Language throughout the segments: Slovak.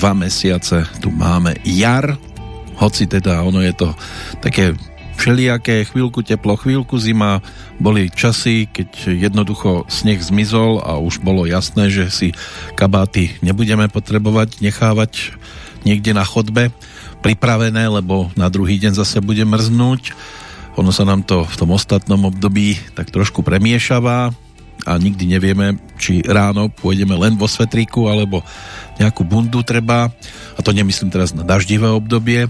dva mesiace tu máme jar, hoci teda ono je to také všelijaké, chvíľku teplo, chvíľku zima, boli časy, keď jednoducho sneh zmizol a už bolo jasné, že si kabáty nebudeme potrebovať nechávať niekde na chodbe pripravené, lebo na druhý deň zase bude mrznúť. Ono sa nám to v tom ostatnom období tak trošku premiešava a nikdy nevieme, či ráno pôjdeme len vo svetríku alebo nejakú bundu treba, a to nemyslím teraz na daždivé obdobie,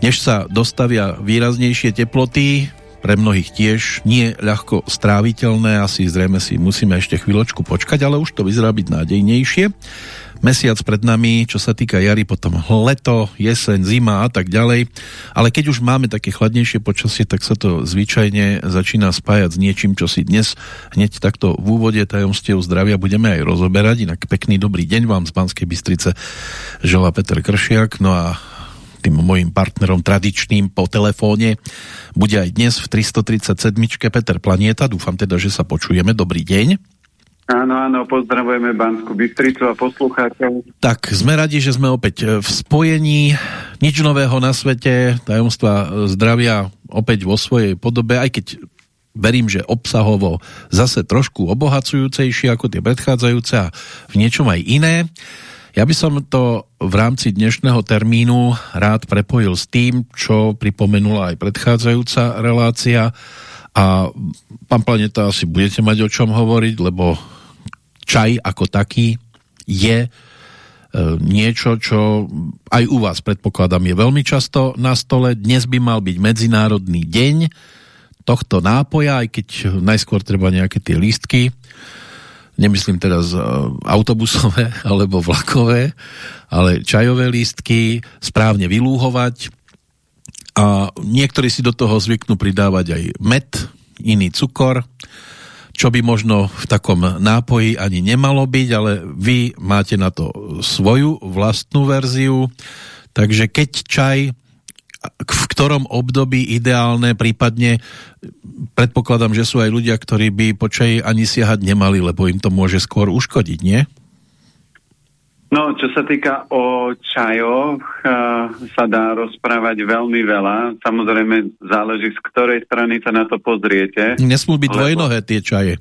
než sa dostavia výraznejšie teploty, pre mnohých tiež nie ľahko stráviteľné, asi zrejme si musíme ešte chvíľočku počkať, ale už to vyzerá byť nádejnejšie mesiac pred nami, čo sa týka jary, potom leto, jeseň, zima a tak ďalej. Ale keď už máme také chladnejšie počasie, tak sa to zvyčajne začína spájať s niečím, čo si dnes hneď takto v úvode tajomstiev zdravia budeme aj rozoberať. Inak pekný dobrý deň vám z Banskej Bystrice žela Peter Kršiak. No a tým mojim partnerom tradičným po telefóne bude aj dnes v 337. Peter Planieta. Dúfam teda, že sa počujeme. Dobrý deň. Áno, áno, pozdravujeme Banskú Bystricu a poslucháčov. Tak, sme radi, že sme opäť v spojení. Nič nového na svete, tajomstva zdravia opäť vo svojej podobe, aj keď verím, že obsahovo zase trošku obohacujúcejšie ako tie predchádzajúce a v niečom aj iné. Ja by som to v rámci dnešného termínu rád prepojil s tým, čo pripomenula aj predchádzajúca relácia a pán Planeta asi budete mať o čom hovoriť, lebo čaj ako taký je e, niečo, čo aj u vás predpokladám je veľmi často na stole. Dnes by mal byť Medzinárodný deň tohto nápoja, aj keď najskôr treba nejaké tie lístky, nemyslím teraz e, autobusové alebo vlakové, ale čajové lístky správne vylúhovať. A niektorí si do toho zvyknú pridávať aj med, iný cukor, čo by možno v takom nápoji ani nemalo byť, ale vy máte na to svoju vlastnú verziu. Takže keď čaj v ktorom období ideálne, prípadne predpokladám, že sú aj ľudia, ktorí by po čaji ani siahať nemali, lebo im to môže skôr uškodiť, nie? No, čo sa týka o čajoch, sa dá rozprávať veľmi veľa. Samozrejme, záleží z ktorej strany sa na to pozriete. Nesmú byť lebo... dvojnohé tie čaje.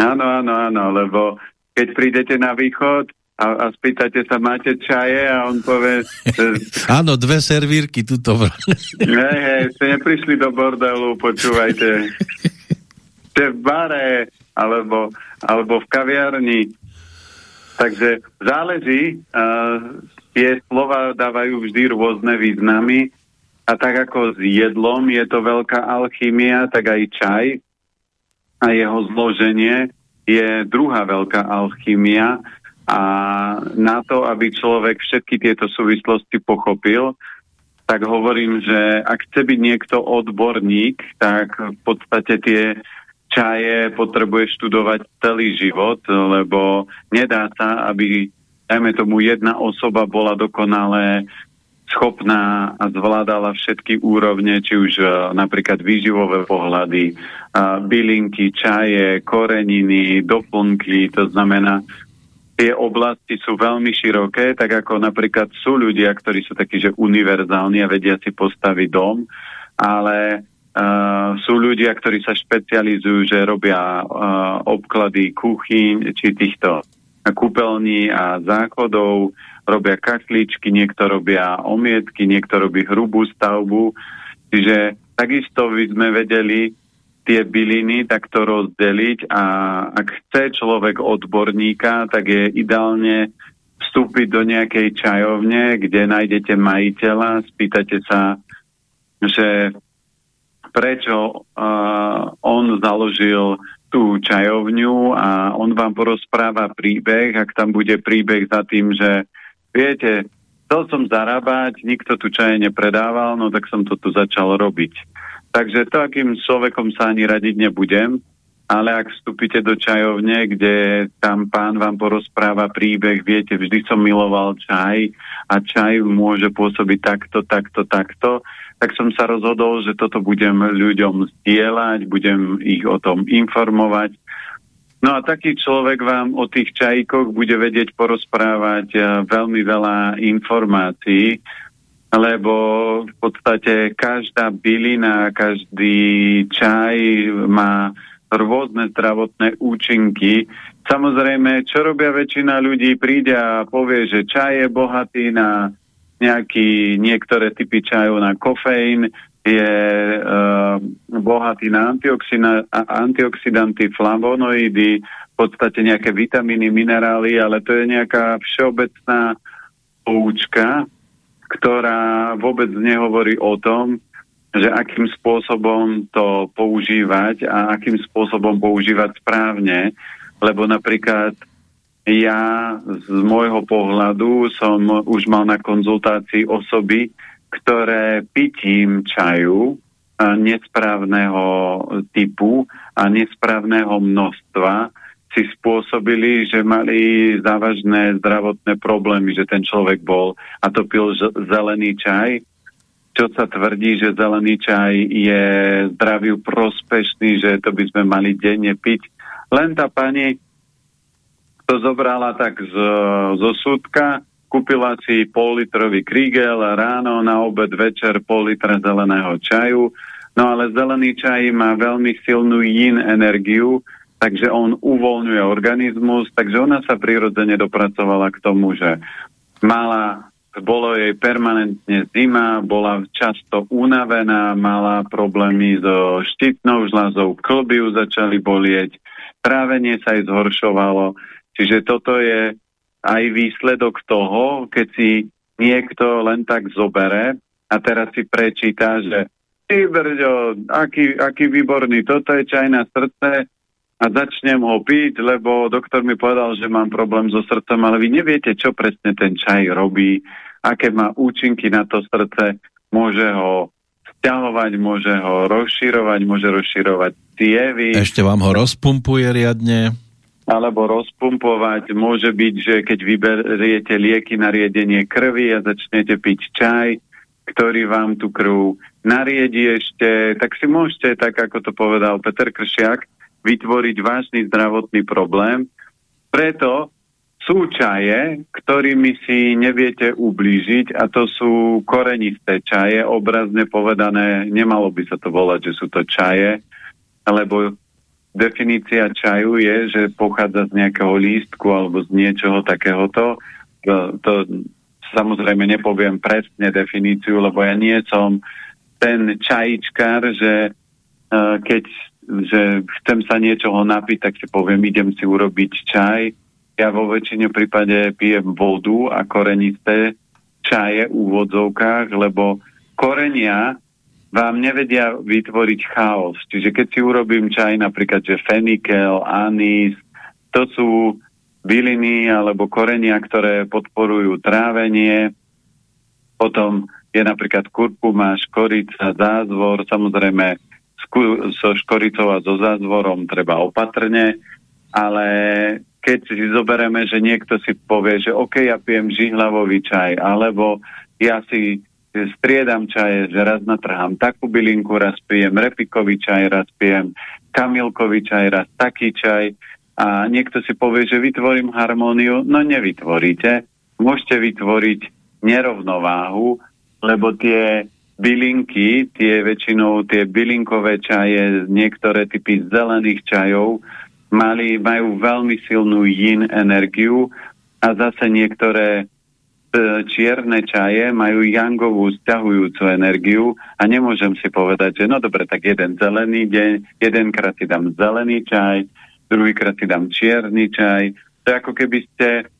Áno, áno, áno, lebo keď prídete na východ a, a spýtate sa, máte čaje a on povie... áno, dve servírky tuto. hej, hej, ste neprišli do bordelu, počúvajte. ste v bare alebo, alebo v kaviarni Takže záleží, uh, tie slova dávajú vždy rôzne významy. A tak ako s jedlom je to veľká alchymia, tak aj čaj a jeho zloženie je druhá veľká alchymia. A na to, aby človek všetky tieto súvislosti pochopil, tak hovorím, že ak chce byť niekto odborník, tak v podstate tie čaje potrebuje študovať celý život, lebo nedá sa, aby, dajme tomu, jedna osoba bola dokonale schopná a zvládala všetky úrovne, či už uh, napríklad výživové pohľady, uh, bylinky, čaje, koreniny, doplnky, to znamená, tie oblasti sú veľmi široké, tak ako napríklad sú ľudia, ktorí sú takí, že univerzálni a vedia si postaviť dom, ale Uh, sú ľudia, ktorí sa špecializujú, že robia uh, obklady kuchyň, či týchto kúpeľní a záchodov, robia kakličky, niekto robia omietky, niekto robí hrubú stavbu. Čiže takisto by sme vedeli tie byliny takto rozdeliť a ak chce človek odborníka, tak je ideálne vstúpiť do nejakej čajovne, kde nájdete majiteľa, spýtate sa, že prečo uh, on založil tú čajovňu a on vám porozpráva príbeh, ak tam bude príbeh za tým, že viete, chcel som zarábať, nikto tu čaje nepredával, no tak som to tu začal robiť. Takže to, akým človekom sa ani radiť nebudem, ale ak vstúpite do čajovne, kde tam pán vám porozpráva príbeh, viete, vždy som miloval čaj a čaj môže pôsobiť takto, takto, takto, tak som sa rozhodol, že toto budem ľuďom zdieľať, budem ich o tom informovať. No a taký človek vám o tých čajíkoch bude vedieť porozprávať uh, veľmi veľa informácií, lebo v podstate každá bylina, každý čaj má rôzne zdravotné účinky. Samozrejme, čo robia väčšina ľudí, príde a povie, že čaj je bohatý na nejaký, niektoré typy čajov na kofeín, je uh, bohatý na antioxidanty, flavonoidy, v podstate nejaké vitamíny, minerály, ale to je nejaká všeobecná poučka, ktorá vôbec nehovorí o tom, že akým spôsobom to používať a akým spôsobom používať správne, lebo napríklad ja z môjho pohľadu som už mal na konzultácii osoby, ktoré pitím čaju nesprávneho typu a nesprávneho množstva si spôsobili, že mali závažné zdravotné problémy, že ten človek bol a to pil zelený čaj čo sa tvrdí, že zelený čaj je zdraviu prospešný, že to by sme mali denne piť. Len tá pani to zobrala tak z, zo súdka, kúpila si pol litrový krígel ráno, na obed, večer pol litra zeleného čaju. No ale zelený čaj má veľmi silnú yin energiu, takže on uvoľňuje organizmus, takže ona sa prirodzene dopracovala k tomu, že mala bolo jej permanentne zima, bola často unavená, mala problémy so štítnou žľazou, klby ju začali bolieť, trávenie sa jej zhoršovalo. Čiže toto je aj výsledok toho, keď si niekto len tak zobere a teraz si prečíta, že ty brďo, aký, aký výborný, toto je čaj na srdce, a začnem ho piť, lebo doktor mi povedal, že mám problém so srdcom, ale vy neviete, čo presne ten čaj robí, aké má účinky na to srdce, môže ho stiahovať, môže ho rozširovať, môže rozširovať cievy. Ešte vám ho rozpumpuje riadne. Alebo rozpumpovať. Môže byť, že keď vyberiete lieky na riedenie krvi a začnete piť čaj, ktorý vám tú krv nariedi ešte, tak si môžete, tak ako to povedal Peter Kršiak, vytvoriť vážny zdravotný problém. Preto sú čaje, ktorými si neviete ublížiť a to sú korenisté čaje, obrazne povedané, nemalo by sa to volať, že sú to čaje, lebo definícia čaju je, že pochádza z nejakého lístku alebo z niečoho takéhoto. To, to samozrejme nepoviem presne definíciu, lebo ja nie som ten čajičkár, že uh, keď že chcem sa niečoho napiť, tak si poviem, idem si urobiť čaj. Ja vo väčšine prípade pijem vodu a korenisté čaje v úvodzovkách, lebo korenia vám nevedia vytvoriť chaos. Čiže keď si urobím čaj, napríklad, že fenikel, anís, to sú byliny alebo korenia, ktoré podporujú trávenie. Potom je napríklad kurkuma, škorica, zázvor, samozrejme so škoricou a so zázvorom treba opatrne, ale keď si zoberieme, že niekto si povie, že OK, ja pijem žihlavový čaj, alebo ja si striedam čaje, že raz natrhám takú bylinku, raz pijem repikový čaj, raz pijem kamilkový čaj, raz taký čaj a niekto si povie, že vytvorím harmóniu, no nevytvoríte. Môžete vytvoriť nerovnováhu, lebo tie bylinky, tie väčšinou tie bylinkové čaje, niektoré typy zelených čajov, mali, majú veľmi silnú yin energiu a zase niektoré e, čierne čaje majú yangovú stiahujúcu energiu a nemôžem si povedať, že no dobre, tak jeden zelený deň, jedenkrát si dám zelený čaj, druhýkrát si dám čierny čaj. To je ako keby ste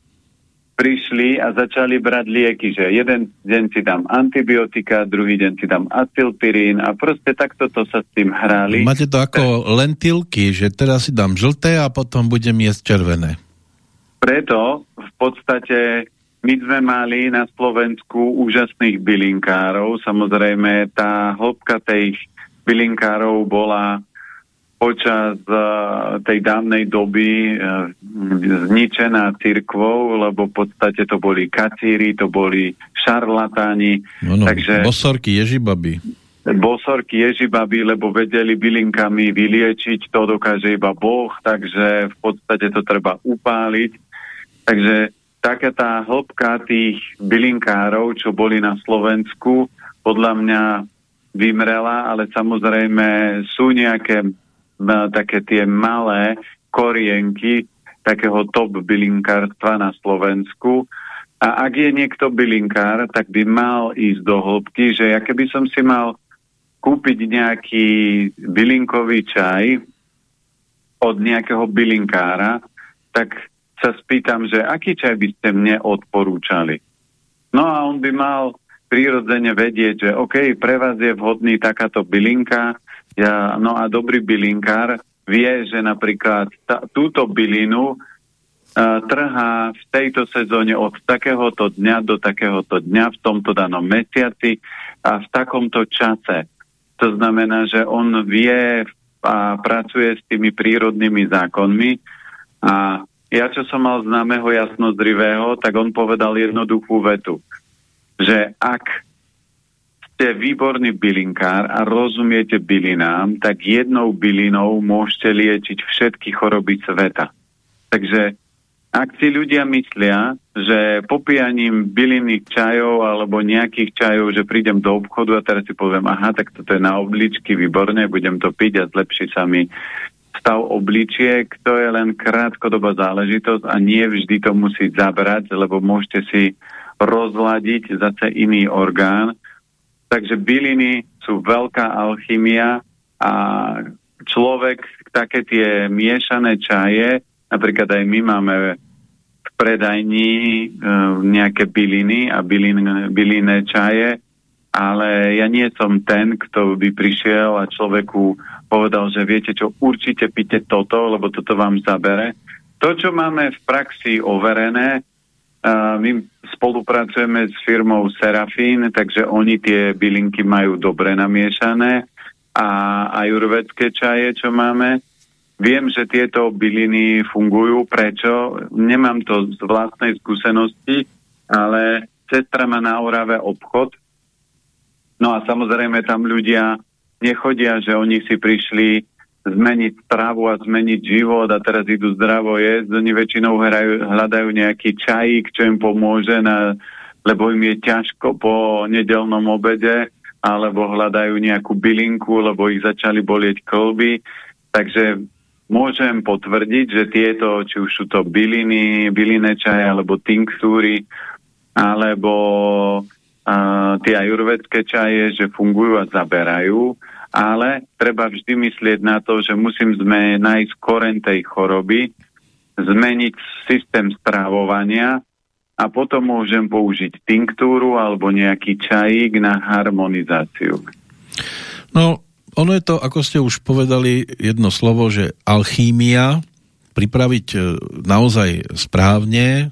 prišli a začali brať lieky, že jeden deň si dám antibiotika, druhý deň si dám acylpirín a proste takto to sa s tým hrali. Máte to ako lentilky, že teraz si dám žlté a potom budem jesť červené. Preto v podstate my sme mali na Slovensku úžasných bylinkárov. Samozrejme, tá hĺbka tých bylinkárov bola počas uh, tej dávnej doby uh, zničená cirkvou, lebo v podstate to boli kacíri, to boli šarlatáni. No, no, takže, bosorky, ježibaby. bosorky ježibaby, lebo vedeli bylinkami vyliečiť, to dokáže iba Boh, takže v podstate to treba upáliť. Takže taká tá hĺbka tých bylinkárov, čo boli na Slovensku, podľa mňa vymrela, ale samozrejme sú nejaké také tie malé korienky takého top bylinkárstva na Slovensku. A ak je niekto bylinkár, tak by mal ísť do hĺbky, že ja keby som si mal kúpiť nejaký bylinkový čaj od nejakého bylinkára, tak sa spýtam, že aký čaj by ste mne odporúčali. No a on by mal prirodzene vedieť, že OK, pre vás je vhodný takáto bylinka, ja, no a dobrý bylinkár vie, že napríklad tá, túto bylinu uh, trhá v tejto sezóne od takéhoto dňa do takéhoto dňa v tomto danom mesiaci a v takomto čase. To znamená, že on vie a pracuje s tými prírodnými zákonmi a ja, čo som mal známeho jasnozrivého, tak on povedal jednoduchú vetu, že ak ste výborný bylinkár a rozumiete bylinám, tak jednou bylinou môžete liečiť všetky choroby sveta. Takže ak si ľudia myslia, že popíjaním bylinných čajov alebo nejakých čajov, že prídem do obchodu a teraz si poviem, aha, tak toto je na obličky, výborné, budem to piť a zlepší sa mi stav obličiek, to je len krátkodobá záležitosť a nie vždy to musí zabrať, lebo môžete si rozladiť zase iný orgán. Takže byliny sú veľká alchymia a človek také tie miešané čaje Napríklad aj my máme v predajni e, nejaké byliny a bylin, čaje, ale ja nie som ten, kto by prišiel a človeku povedal, že viete čo, určite pite toto, lebo toto vám zabere. To, čo máme v praxi overené, my spolupracujeme s firmou Serafín, takže oni tie bylinky majú dobre namiešané a ajurvedské čaje, čo máme, Viem, že tieto byliny fungujú. Prečo? Nemám to z vlastnej skúsenosti, ale sestra má na Orave obchod. No a samozrejme tam ľudia nechodia, že oni si prišli zmeniť stravu a zmeniť život a teraz idú zdravo jesť. Oni väčšinou hrajú, hľadajú nejaký čajík, čo im pomôže, na, lebo im je ťažko po nedelnom obede, alebo hľadajú nejakú bylinku, lebo ich začali bolieť kolby. Takže môžem potvrdiť, že tieto, či už sú to byliny, byliné čaje, alebo tinktúry, alebo uh, tie ajurvedské čaje, že fungujú a zaberajú, ale treba vždy myslieť na to, že musím sme nájsť koren tej choroby, zmeniť systém strávovania a potom môžem použiť tinktúru alebo nejaký čajík na harmonizáciu. No, ono je to, ako ste už povedali, jedno slovo, že alchímia, pripraviť e, naozaj správne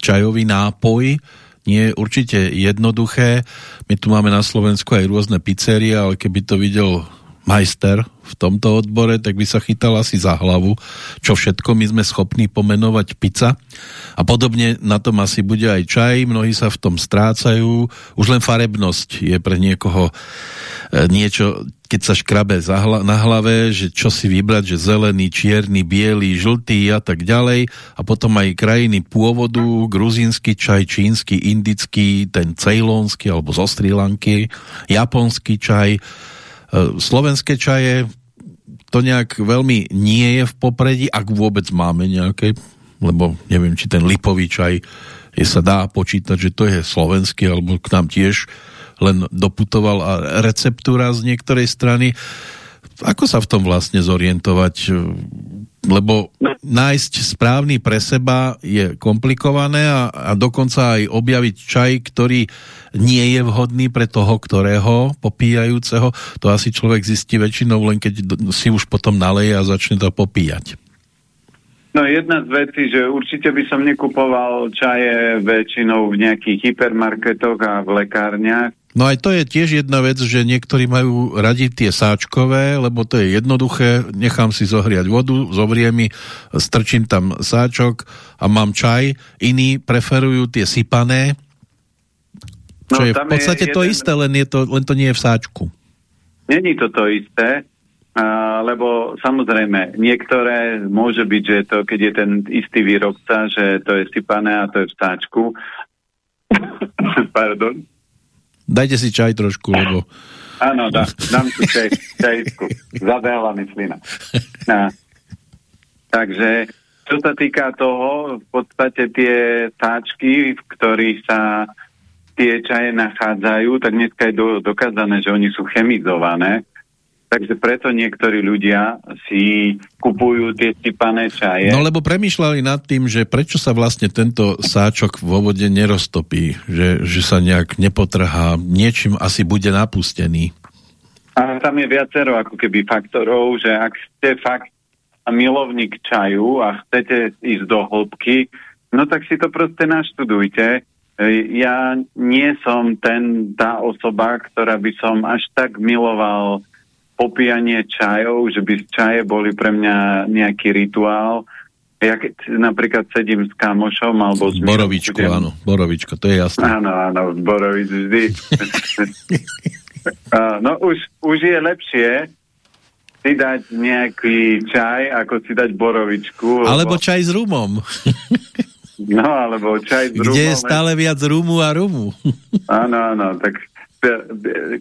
čajový nápoj, nie je určite jednoduché. My tu máme na Slovensku aj rôzne pizzerie, ale keby to videl majster v tomto odbore, tak by sa chytal asi za hlavu, čo všetko my sme schopní pomenovať pizza. A podobne na tom asi bude aj čaj, mnohí sa v tom strácajú. Už len farebnosť je pre niekoho e, niečo, keď sa škrabe na hlave, že čo si vybrať, že zelený, čierny, biely, žltý a tak ďalej. A potom aj krajiny pôvodu, gruzínsky čaj, čínsky, indický, ten cejlónsky alebo zo Sri Lanky, japonský čaj, slovenské čaje to nejak veľmi nie je v popredí, ak vôbec máme nejaké, lebo neviem, či ten lipový čaj je sa dá počítať, že to je slovenský, alebo k nám tiež len doputoval a receptúra z niektorej strany. Ako sa v tom vlastne zorientovať? Lebo nájsť správny pre seba je komplikované a, a dokonca aj objaviť čaj, ktorý nie je vhodný pre toho, ktorého popíjajúceho, to asi človek zistí väčšinou len keď si už potom naleje a začne to popíjať. No jedna z vecí, že určite by som nekupoval čaje väčšinou v nejakých hypermarketoch a v lekárniach, No aj to je tiež jedna vec, že niektorí majú radi tie sáčkové, lebo to je jednoduché, nechám si zohriať vodu, zovrie mi, strčím tam sáčok a mám čaj. Iní preferujú tie sypané, čo no, je v podstate je jeden... to isté, len, je to, len to nie je v sáčku. není to to isté, a, lebo samozrejme, niektoré môže byť, že to, keď je ten istý výrobca, že to je sypané a to je v stáčku. Pardon. Dajte si čaj trošku, lebo... Áno, dá, dám si čaj, čajisku. Zabehla mi slina. A, takže, čo sa týka toho, v podstate tie sáčky, v ktorých sa tie čaje nachádzajú, tak dneska je do, dokázané, že oni sú chemizované Takže preto niektorí ľudia si kupujú tie sypané čaje. No lebo premýšľali nad tým, že prečo sa vlastne tento sáčok vo vode neroztopí, že, že sa nejak nepotrhá, niečím asi bude napustený. A tam je viacero ako keby faktorov, že ak ste fakt milovník čaju a chcete ísť do hĺbky, no tak si to proste naštudujte. Ja nie som ten, tá osoba, ktorá by som až tak miloval popíjanie čajov, že by čaje boli pre mňa nejaký rituál. Ja keď napríklad sedím s kamošom alebo s Borovičku, budem... áno, Borovičko, to je jasné. Áno, áno, Borovič vždy. no už, už je lepšie si dať nejaký čaj, ako si dať Borovičku. Lebo... Alebo čaj s rumom. no, alebo čaj s rumom. Kde je stále viac rumu a rumu. áno, áno, tak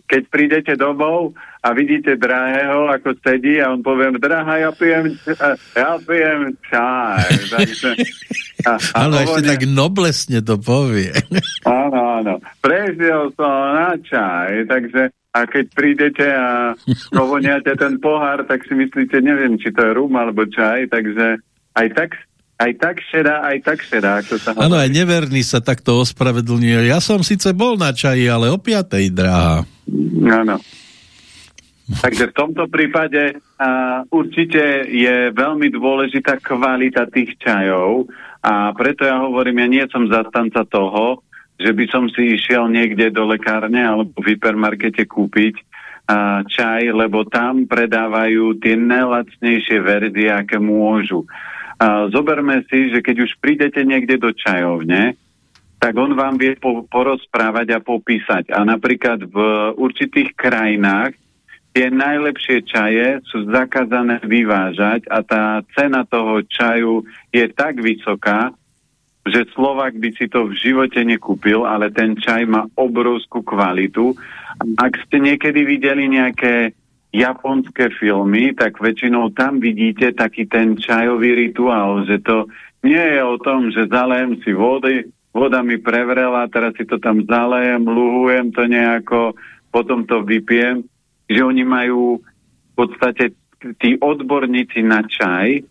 keď prídete domov a vidíte drahého, ako sedí a on povie, drahá, ja pijem, ja pijem čaj. Áno, ešte tak noblesne to povie. Áno, áno. Prežil som na čaj, takže a keď prídete a povoniate ten pohár, tak si myslíte, neviem, či to je rum alebo čaj, takže aj tak aj tak šedá, aj tak šedá, ako sa Áno, aj neverný sa takto ospravedlňuje. Ja som síce bol na čaji, ale o piatej, drahá. Áno. Takže v tomto prípade a, určite je veľmi dôležitá kvalita tých čajov a preto ja hovorím, ja nie som zastanca toho, že by som si išiel niekde do lekárne alebo v hypermarkete kúpiť a, čaj, lebo tam predávajú tie najlacnejšie verzie, aké môžu. A zoberme si, že keď už prídete niekde do čajovne, tak on vám vie po, porozprávať a popísať. A napríklad v určitých krajinách tie najlepšie čaje sú zakázané vyvážať a tá cena toho čaju je tak vysoká, že Slovak by si to v živote nekúpil, ale ten čaj má obrovskú kvalitu. Ak ste niekedy videli nejaké japonské filmy, tak väčšinou tam vidíte taký ten čajový rituál, že to nie je o tom, že zalejem si vody, voda mi prevrela, teraz si to tam zalejem, luhujem to nejako, potom to vypijem, že oni majú v podstate tí odborníci na čaj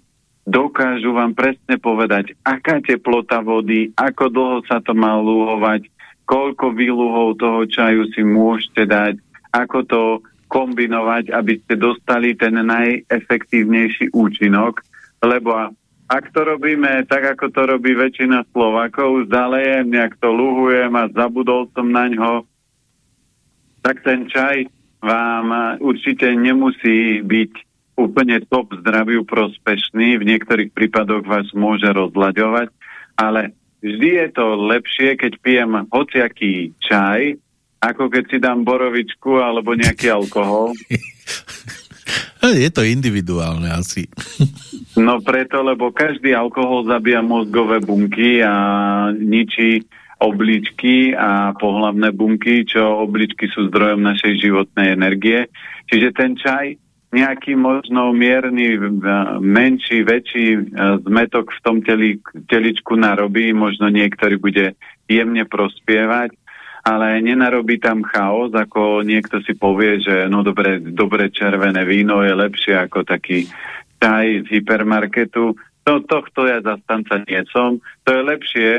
dokážu vám presne povedať, aká teplota vody, ako dlho sa to má luhovať, koľko výluhov toho čaju si môžete dať, ako to kombinovať, aby ste dostali ten najefektívnejší účinok, lebo ak to robíme tak, ako to robí väčšina Slovakov, zalejem, nejak to luhujem a zabudol som na ňo, tak ten čaj vám určite nemusí byť úplne top zdraviu prospešný, v niektorých prípadoch vás môže rozlaďovať, ale vždy je to lepšie, keď pijem hociaký čaj, ako keď si dám borovičku alebo nejaký alkohol. Je to individuálne asi. No preto, lebo každý alkohol zabíja mozgové bunky a ničí obličky a pohlavné bunky, čo obličky sú zdrojom našej životnej energie. Čiže ten čaj nejaký možno mierny, menší, väčší e, zmetok v tom teli, teličku narobí, možno niektorý bude jemne prospievať, ale nenarobí tam chaos, ako niekto si povie, že no dobre, dobre červené víno je lepšie ako taký čaj z hypermarketu. To, tohto ja zastanca nie som. To je lepšie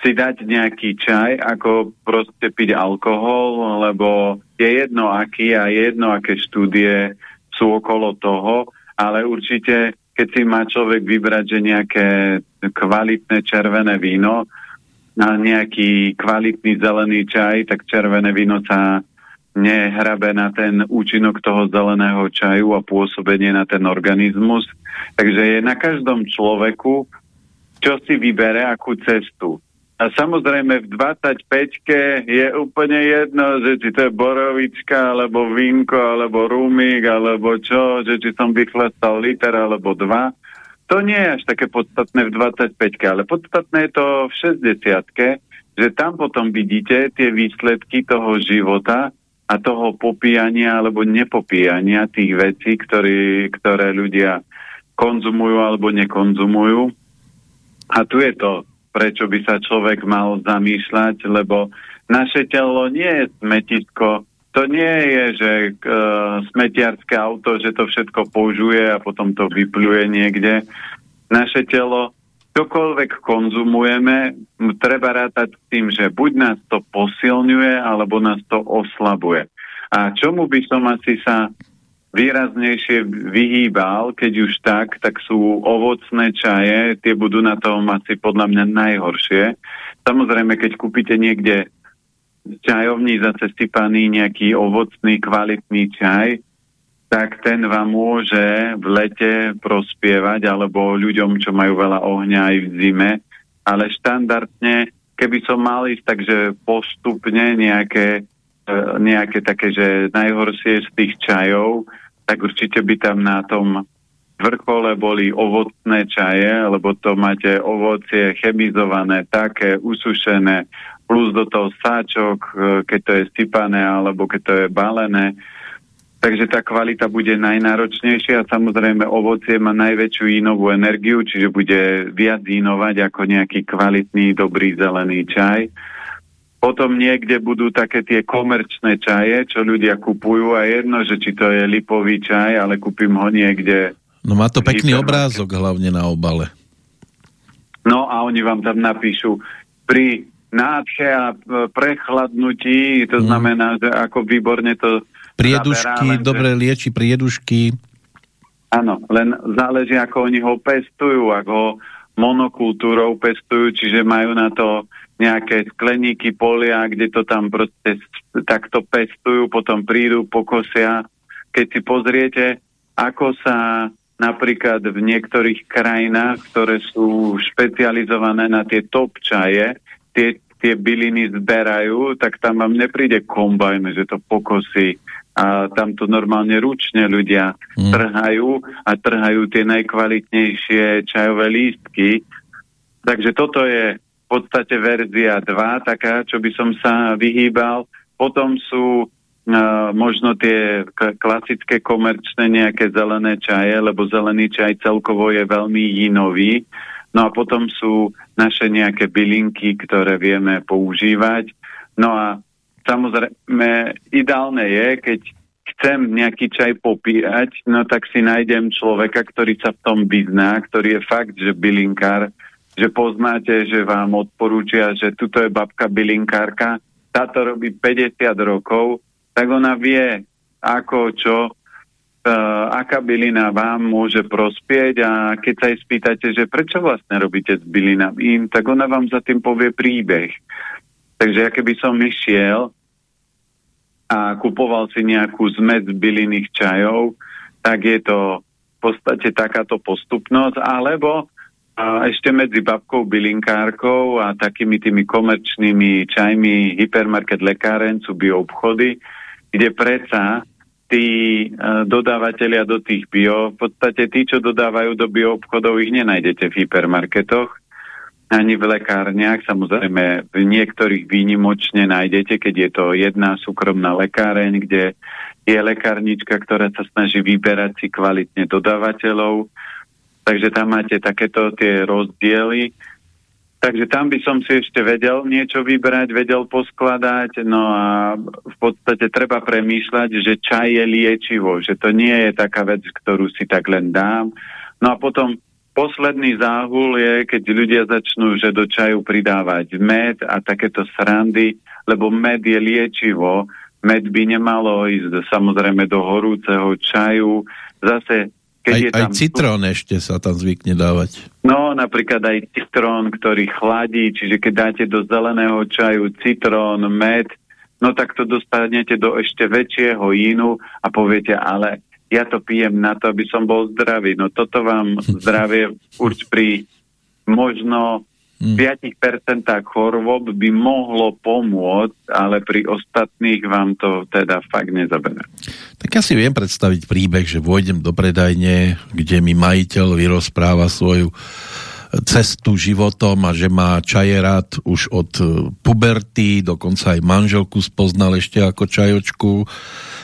si dať nejaký čaj, ako proste piť alkohol, lebo je jedno aký a je jedno aké štúdie sú okolo toho, ale určite, keď si má človek vybrať, že nejaké kvalitné červené víno, nejaký kvalitný zelený čaj, tak červené víno sa nehrabe na ten účinok toho zeleného čaju a pôsobenie na ten organizmus. Takže je na každom človeku, čo si vybere, akú cestu. A samozrejme v 25-ke je úplne jedno, že či to je borovička, alebo vínko, alebo rumík, alebo čo, že či som vychlastal liter, alebo dva. To nie je až také podstatné v 25-ke, ale podstatné je to v 60-ke, že tam potom vidíte tie výsledky toho života a toho popíjania alebo nepopíjania tých vecí, ktorý, ktoré ľudia konzumujú alebo nekonzumujú. A tu je to prečo by sa človek mal zamýšľať, lebo naše telo nie je smetisko, to nie je, že e, smetiarské auto, že to všetko použuje a potom to vypluje niekde. Naše telo, čokoľvek konzumujeme, treba rátať s tým, že buď nás to posilňuje, alebo nás to oslabuje. A čomu by som asi sa výraznejšie vyhýbal, keď už tak, tak sú ovocné čaje, tie budú na tom asi podľa mňa najhoršie. Samozrejme, keď kúpite niekde čajovní zase sypaný nejaký ovocný, kvalitný čaj, tak ten vám môže v lete prospievať, alebo ľuďom, čo majú veľa ohňa aj v zime, ale štandardne, keby som mal ísť takže postupne nejaké E, nejaké také, že najhoršie z tých čajov, tak určite by tam na tom vrchole boli ovocné čaje, lebo to máte ovocie chemizované, také usušené, plus do toho sáčok, e, keď to je sypané alebo keď to je balené. Takže tá kvalita bude najnáročnejšia a samozrejme ovocie má najväčšiu inovú energiu, čiže bude viac inovať ako nejaký kvalitný, dobrý zelený čaj. Potom niekde budú také tie komerčné čaje, čo ľudia kupujú a jedno, že či to je lipový čaj, ale kúpim ho niekde. No má to pekný obrázok hlavne na obale. No a oni vám tam napíšu pri nádche a prechladnutí, to mm. znamená, že ako výborne to Priedušky, dobre že... lieči priedušky. Áno, len záleží, ako oni ho pestujú, ako ho monokultúrou pestujú, čiže majú na to nejaké skleníky, polia, kde to tam proste takto pestujú, potom prídu, pokosia. Keď si pozriete, ako sa napríklad v niektorých krajinách, ktoré sú špecializované na tie top čaje, tie, tie byliny zberajú, tak tam vám nepríde kombajn, že to pokosí a tam to normálne ručne ľudia mm. trhajú a trhajú tie najkvalitnejšie čajové lístky. Takže toto je podstate verzia 2, taká, čo by som sa vyhýbal. Potom sú uh, možno tie klasické komerčné nejaké zelené čaje, lebo zelený čaj celkovo je veľmi jinový. No a potom sú naše nejaké bylinky, ktoré vieme používať. No a samozrejme ideálne je, keď chcem nejaký čaj popíjať, no tak si nájdem človeka, ktorý sa v tom vyzná, ktorý je fakt, že bylinkár, že poznáte, že vám odporúčia, že tuto je babka bylinkárka, táto robí 50 rokov, tak ona vie, ako čo, aká bylina vám môže prospieť a keď sa jej spýtate, že prečo vlastne robíte s bylinami, tak ona vám za tým povie príbeh. Takže ja keby som išiel a kupoval si nejakú zmes bylinných čajov, tak je to v podstate takáto postupnosť, alebo a ešte medzi babkou bylinkárkou a takými tými komerčnými čajmi hypermarket lekáren sú bioobchody, kde predsa tí uh, dodávateľia do tých bio, v podstate tí, čo dodávajú do bioobchodov, ich nenájdete v hypermarketoch, ani v lekárniach, samozrejme v niektorých výnimočne nájdete, keď je to jedna súkromná lekáreň, kde je lekárnička, ktorá sa snaží vyberať si kvalitne dodávateľov, Takže tam máte takéto tie rozdiely. Takže tam by som si ešte vedel niečo vybrať, vedel poskladať, no a v podstate treba premýšľať, že čaj je liečivo, že to nie je taká vec, ktorú si tak len dám. No a potom posledný záhul je, keď ľudia začnú, že do čaju pridávať med a takéto srandy, lebo med je liečivo, med by nemalo ísť samozrejme do horúceho čaju, zase keď aj, je tam... aj citrón ešte sa tam zvykne dávať. No, napríklad aj citrón, ktorý chladí, čiže keď dáte do zeleného čaju citrón, med, no tak to dostanete do ešte väčšieho inu a poviete, ale ja to pijem na to, aby som bol zdravý. No toto vám zdravie urč pri možno v 5% chorôb by mohlo pomôcť, ale pri ostatných vám to teda fakt nezabere. Tak ja si viem predstaviť príbeh, že vôjdem do predajne, kde mi majiteľ vyrozpráva svoju cestu životom a že má čajerát už od puberty, dokonca aj manželku spoznal ešte ako čajočku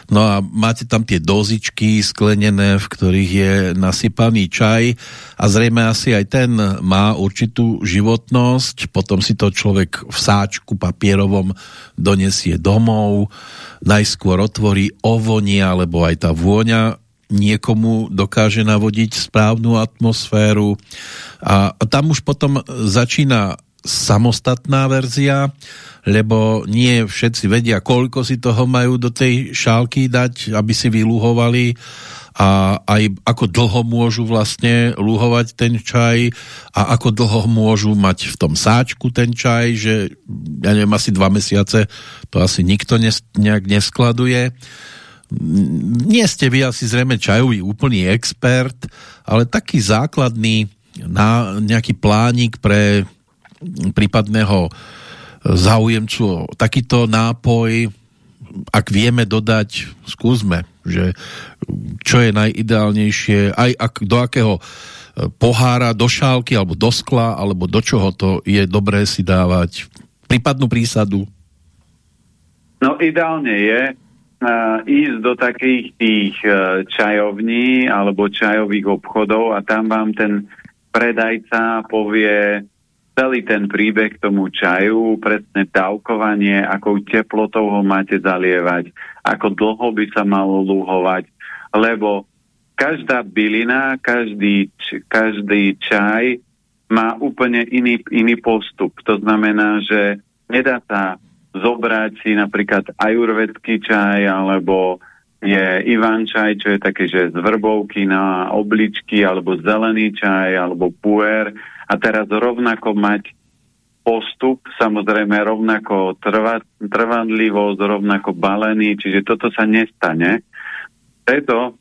No a máte tam tie dozičky sklenené, v ktorých je nasypaný čaj a zrejme asi aj ten má určitú životnosť, potom si to človek v sáčku papierovom donesie domov, najskôr otvorí ovonia, alebo aj tá vôňa niekomu dokáže navodiť správnu atmosféru a tam už potom začína samostatná verzia, lebo nie všetci vedia, koľko si toho majú do tej šálky dať, aby si vyluhovali a aj ako dlho môžu vlastne luhovať ten čaj a ako dlho môžu mať v tom sáčku ten čaj, že ja neviem, asi dva mesiace to asi nikto nes, nejak neskladuje. Nie ste vy asi zrejme čajový úplný expert, ale taký základný na nejaký plánik pre prípadného záujemcu takýto nápoj, ak vieme dodať, skúsme, že čo je najideálnejšie, aj ak, do akého e, pohára, do šálky, alebo do skla, alebo do čoho to je dobré si dávať prípadnú prísadu? No ideálne je uh, ísť do takých tých uh, čajovní alebo čajových obchodov a tam vám ten predajca povie celý ten príbeh k tomu čaju, presne dávkovanie, akou teplotou ho máte zalievať, ako dlho by sa malo lúhovať, lebo každá bylina, každý, každý čaj má úplne iný, iný postup. To znamená, že nedá sa zobrať si napríklad ajurvedský čaj alebo je Ivan čaj, čo je také, že z vrbovky na obličky, alebo zelený čaj, alebo puer a teraz rovnako mať postup, samozrejme rovnako trva, trvanlivosť, rovnako balený, čiže toto sa nestane. Preto,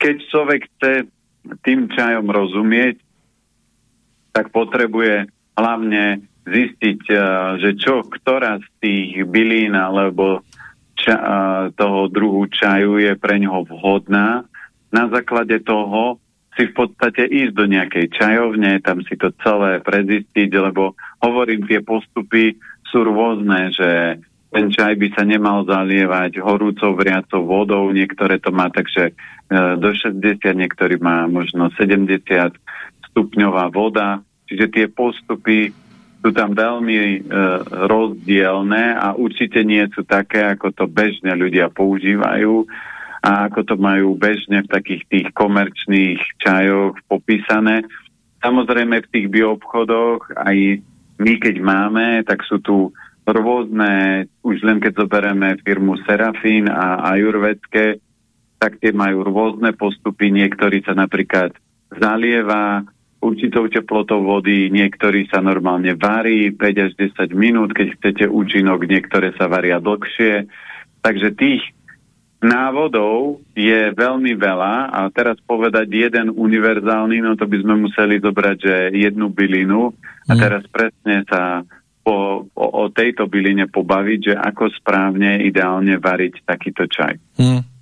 keď človek chce tým čajom rozumieť, tak potrebuje hlavne zistiť, eh, že čo, ktorá z tých bylín alebo ča, toho druhu čaju je pre ňoho vhodná. Na základe toho si v podstate ísť do nejakej čajovne, tam si to celé prezistiť, lebo hovorím, tie postupy sú rôzne, že ten čaj by sa nemal zalievať horúcou vriacou vodou, niektoré to má takže e, do 60, niektorý má možno 70 stupňová voda, čiže tie postupy sú tam veľmi e, rozdielne a určite nie sú také, ako to bežne ľudia používajú a ako to majú bežne v takých tých komerčných čajoch popísané. Samozrejme v tých bioobchodoch aj my keď máme, tak sú tu rôzne, už len keď zoberieme firmu Serafín a Ajurvedské, tak tie majú rôzne postupy. Niektorí sa napríklad zalieva určitou teplotou vody, niektorí sa normálne varí 5 až 10 minút, keď chcete účinok, niektoré sa varia dlhšie. Takže tých návodov je veľmi veľa a teraz povedať jeden univerzálny, no to by sme museli zobrať, že jednu bylinu a mm. teraz presne sa po, o, o tejto byline pobaviť, že ako správne, ideálne variť takýto čaj. Mm.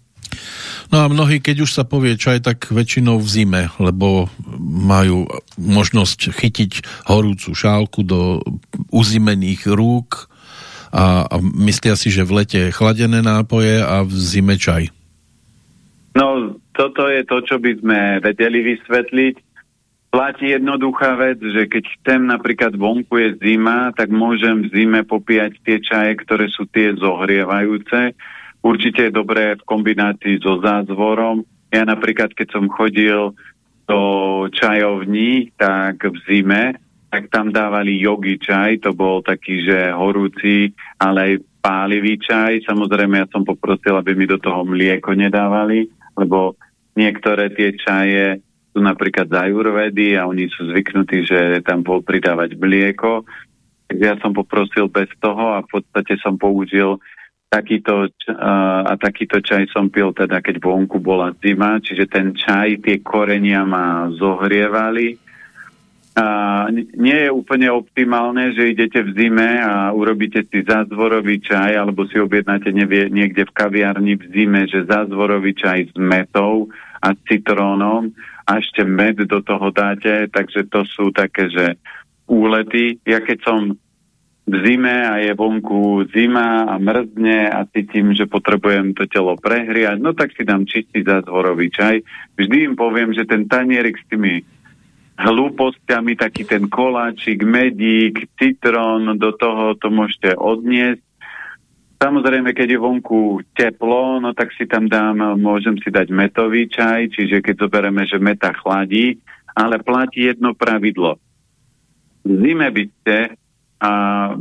No a mnohí, keď už sa povie čaj, tak väčšinou v zime, lebo majú možnosť chytiť horúcu šálku do uzimených rúk, a, a myslia si, že v lete chladené nápoje a v zime čaj. No, toto je to, čo by sme vedeli vysvetliť. Platí jednoduchá vec, že keď chcem napríklad vonku je zima, tak môžem v zime popíjať tie čaje, ktoré sú tie zohrievajúce. Určite je dobré v kombinácii so zázvorom. Ja napríklad, keď som chodil do čajovní, tak v zime tak tam dávali jogi čaj, to bol taký, že horúci, ale aj pálivý čaj. Samozrejme, ja som poprosil, aby mi do toho mlieko nedávali, lebo niektoré tie čaje sú napríklad z ajurvedy a oni sú zvyknutí, že tam bol pridávať mlieko. Takže ja som poprosil bez toho a v podstate som použil takýto, a takýto čaj som pil teda, keď vonku bola zima, čiže ten čaj, tie korenia ma zohrievali a nie je úplne optimálne, že idete v zime a urobíte si zázvorový čaj alebo si objednáte nevie, niekde v kaviarni v zime, že zázvorový čaj s metou a citrónom a ešte med do toho dáte, takže to sú také, že úlety. Ja keď som v zime a je vonku zima a mrzne a cítim, že potrebujem to telo prehriať, no tak si dám čistý zázvorový čaj. Vždy im poviem, že ten tanierik s tými hlúpostiami, taký ten koláčik, medík, citrón, do toho to môžete odniesť. Samozrejme, keď je vonku teplo, no tak si tam dám, môžem si dať metový čaj, čiže keď zoberieme, že meta chladí, ale platí jedno pravidlo. V zime by ste a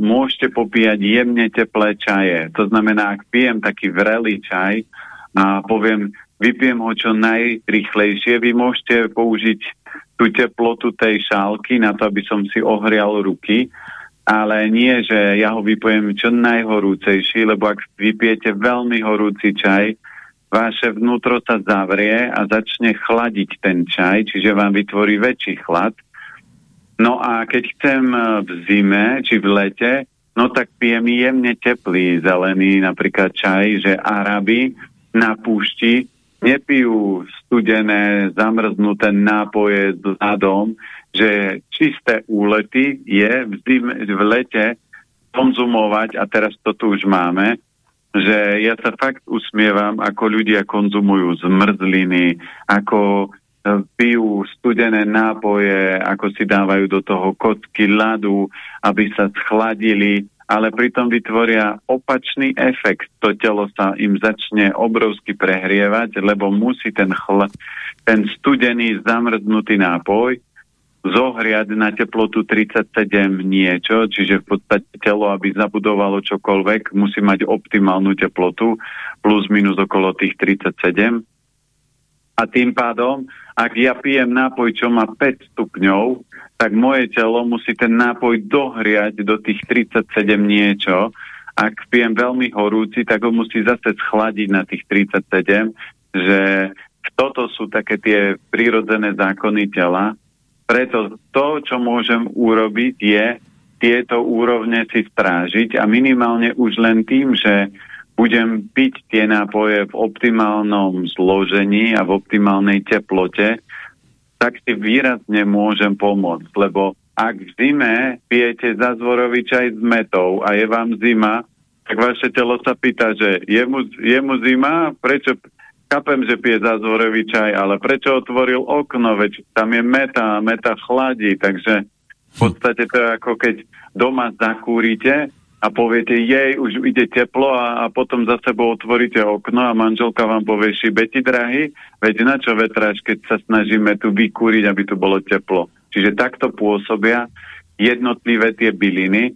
môžete popíjať jemne teplé čaje. To znamená, ak pijem taký vrelý čaj a poviem, vypijem ho čo najrychlejšie, vy môžete použiť tú teplotu tej šálky na to, aby som si ohrial ruky, ale nie, že ja ho vypojem čo najhorúcejší, lebo ak vypijete veľmi horúci čaj, vaše vnútro sa zavrie a začne chladiť ten čaj, čiže vám vytvorí väčší chlad. No a keď chcem v zime či v lete, no tak pijem jemne teplý zelený, napríklad čaj, že Araby na púšti nepijú studené, zamrznuté nápoje s ľadom, že čisté úlety je v, zime, v lete konzumovať, a teraz to tu už máme, že ja sa fakt usmievam, ako ľudia konzumujú zmrzliny, ako pijú studené nápoje, ako si dávajú do toho kocky ľadu, aby sa schladili ale pritom vytvoria opačný efekt. To telo sa im začne obrovsky prehrievať, lebo musí ten, chl- ten studený zamrznutý nápoj zohriať na teplotu 37 niečo, čiže v podstate telo, aby zabudovalo čokoľvek, musí mať optimálnu teplotu plus minus okolo tých 37. A tým pádom, ak ja pijem nápoj, čo má 5 stupňov, tak moje telo musí ten nápoj dohriať do tých 37 niečo. Ak pijem veľmi horúci, tak ho musí zase schladiť na tých 37, že toto sú také tie prírodzené zákony tela. Preto to, čo môžem urobiť, je tieto úrovne si strážiť a minimálne už len tým, že budem piť tie nápoje v optimálnom zložení a v optimálnej teplote, tak si výrazne môžem pomôcť, lebo ak v zime pijete zazvorový čaj s metou a je vám zima, tak vaše telo sa pýta, že je mu, je mu zima, prečo, chápem, že pije zazvorový čaj, ale prečo otvoril okno, veď tam je meta, meta chladí, takže v podstate to je ako keď doma zakúrite a poviete, jej, už ide teplo a, a potom za sebou otvoríte okno a manželka vám povie, šibeti drahý, veď na čo vetráš, keď sa snažíme tu vykúriť, aby tu bolo teplo. Čiže takto pôsobia jednotlivé tie byliny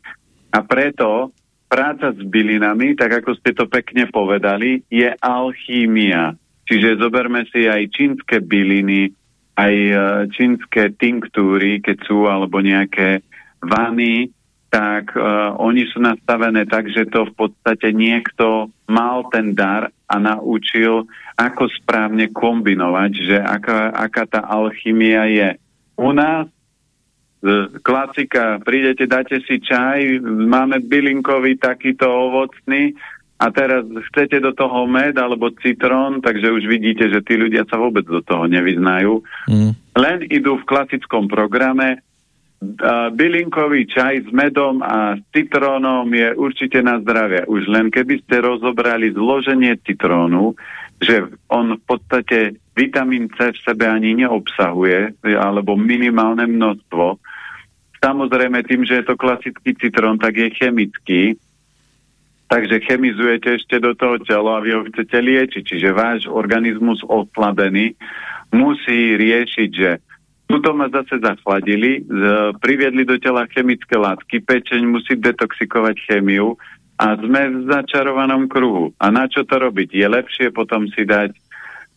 a preto práca s bylinami, tak ako ste to pekne povedali, je alchímia. Čiže zoberme si aj čínske byliny, aj e, čínske tinktúry, keď sú, alebo nejaké vany, tak uh, oni sú nastavené tak, že to v podstate niekto mal ten dar a naučil, ako správne kombinovať, že aká, aká tá alchymia je. U nás uh, klasika, prídete, dáte si čaj, máme bylinkový takýto ovocný a teraz chcete do toho med alebo citrón, takže už vidíte, že tí ľudia sa vôbec do toho nevyznajú. Mm. Len idú v klasickom programe, bylinkový čaj s medom a citrónom je určite na zdravie. Už len keby ste rozobrali zloženie citrónu, že on v podstate vitamín C v sebe ani neobsahuje, alebo minimálne množstvo. Samozrejme tým, že je to klasický citrón, tak je chemický, takže chemizujete ešte do toho tela a vy ho chcete liečiť. Čiže váš organizmus oslabený musí riešiť, že Tuto ma zase zachladili, z, priviedli do tela chemické látky, pečeň musí detoxikovať chemiu a sme v začarovanom kruhu. A na čo to robiť? Je lepšie potom si dať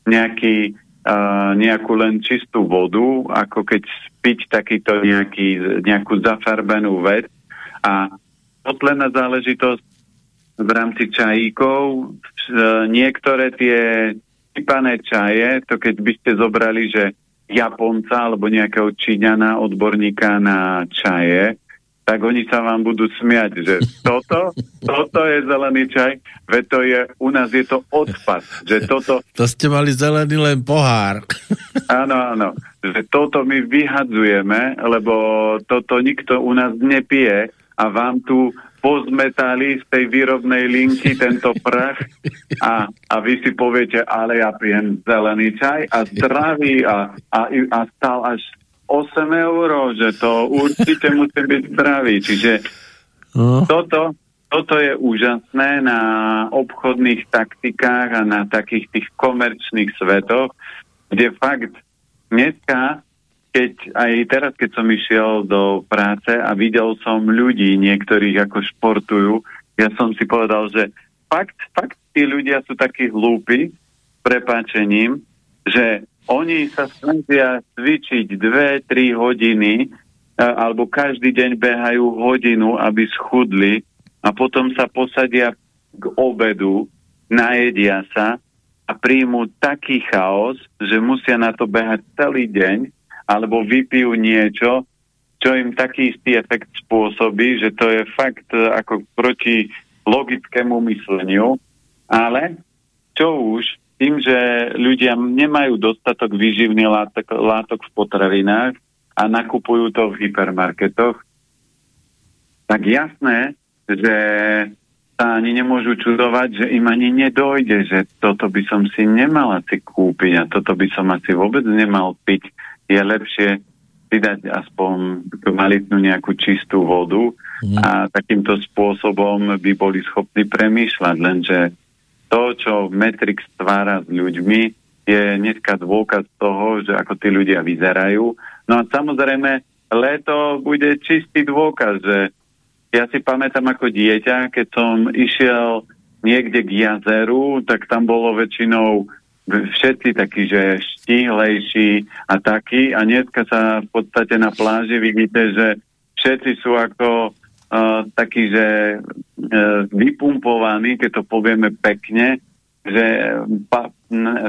nejaký, uh, nejakú len čistú vodu, ako keď spiť takýto nejaký, nejakú zafarbenú vec. A posledná záležitosť v rámci čajíkov, niektoré tie sypané čaje, to keď by ste zobrali, že Japonca alebo nejakého Číňana, odborníka na čaje, tak oni sa vám budú smiať, že toto, toto je zelený čaj, veď to je, u nás je to odpad, že toto... To ste mali zelený len pohár. Áno, áno, že toto my vyhadzujeme, lebo toto nikto u nás nepije a vám tu pozmetali z tej výrobnej linky tento prach a, a vy si poviete, ale ja pijem zelený čaj a zdravý a, a, a stal až 8 eur, že to určite musí byť zdravý. Čiže no. toto, toto je úžasné na obchodných taktikách a na takých tých komerčných svetoch, kde fakt dneska keď aj teraz, keď som išiel do práce a videl som ľudí, niektorých ako športujú, ja som si povedal, že fakt, fakt tí ľudia sú takí hlúpi, prepáčením, že oni sa snažia cvičiť dve, tri hodiny alebo každý deň behajú hodinu, aby schudli a potom sa posadia k obedu, najedia sa a príjmu taký chaos, že musia na to behať celý deň alebo vypijú niečo, čo im taký istý efekt spôsobí, že to je fakt e, ako proti logickému mysleniu, ale čo už, tým, že ľudia nemajú dostatok výživných látok, látok v potravinách a nakupujú to v hypermarketoch, tak jasné, že sa ani nemôžu čudovať, že im ani nedojde, že toto by som si nemal asi kúpiť a toto by som asi vôbec nemal piť je lepšie si dať aspoň kvalitnú nejakú čistú vodu mm. a takýmto spôsobom by boli schopní premýšľať, lenže to, čo Matrix stvára s ľuďmi, je dneska dôkaz toho, že ako tí ľudia vyzerajú. No a samozrejme, leto bude čistý dôkaz, že ja si pamätám ako dieťa, keď som išiel niekde k jazeru, tak tam bolo väčšinou všetci takí, že štíhlejší a takí. A dneska sa v podstate na pláži vidíte, že všetci sú ako uh, takí, že uh, vypumpovaní, keď to povieme pekne, že pa,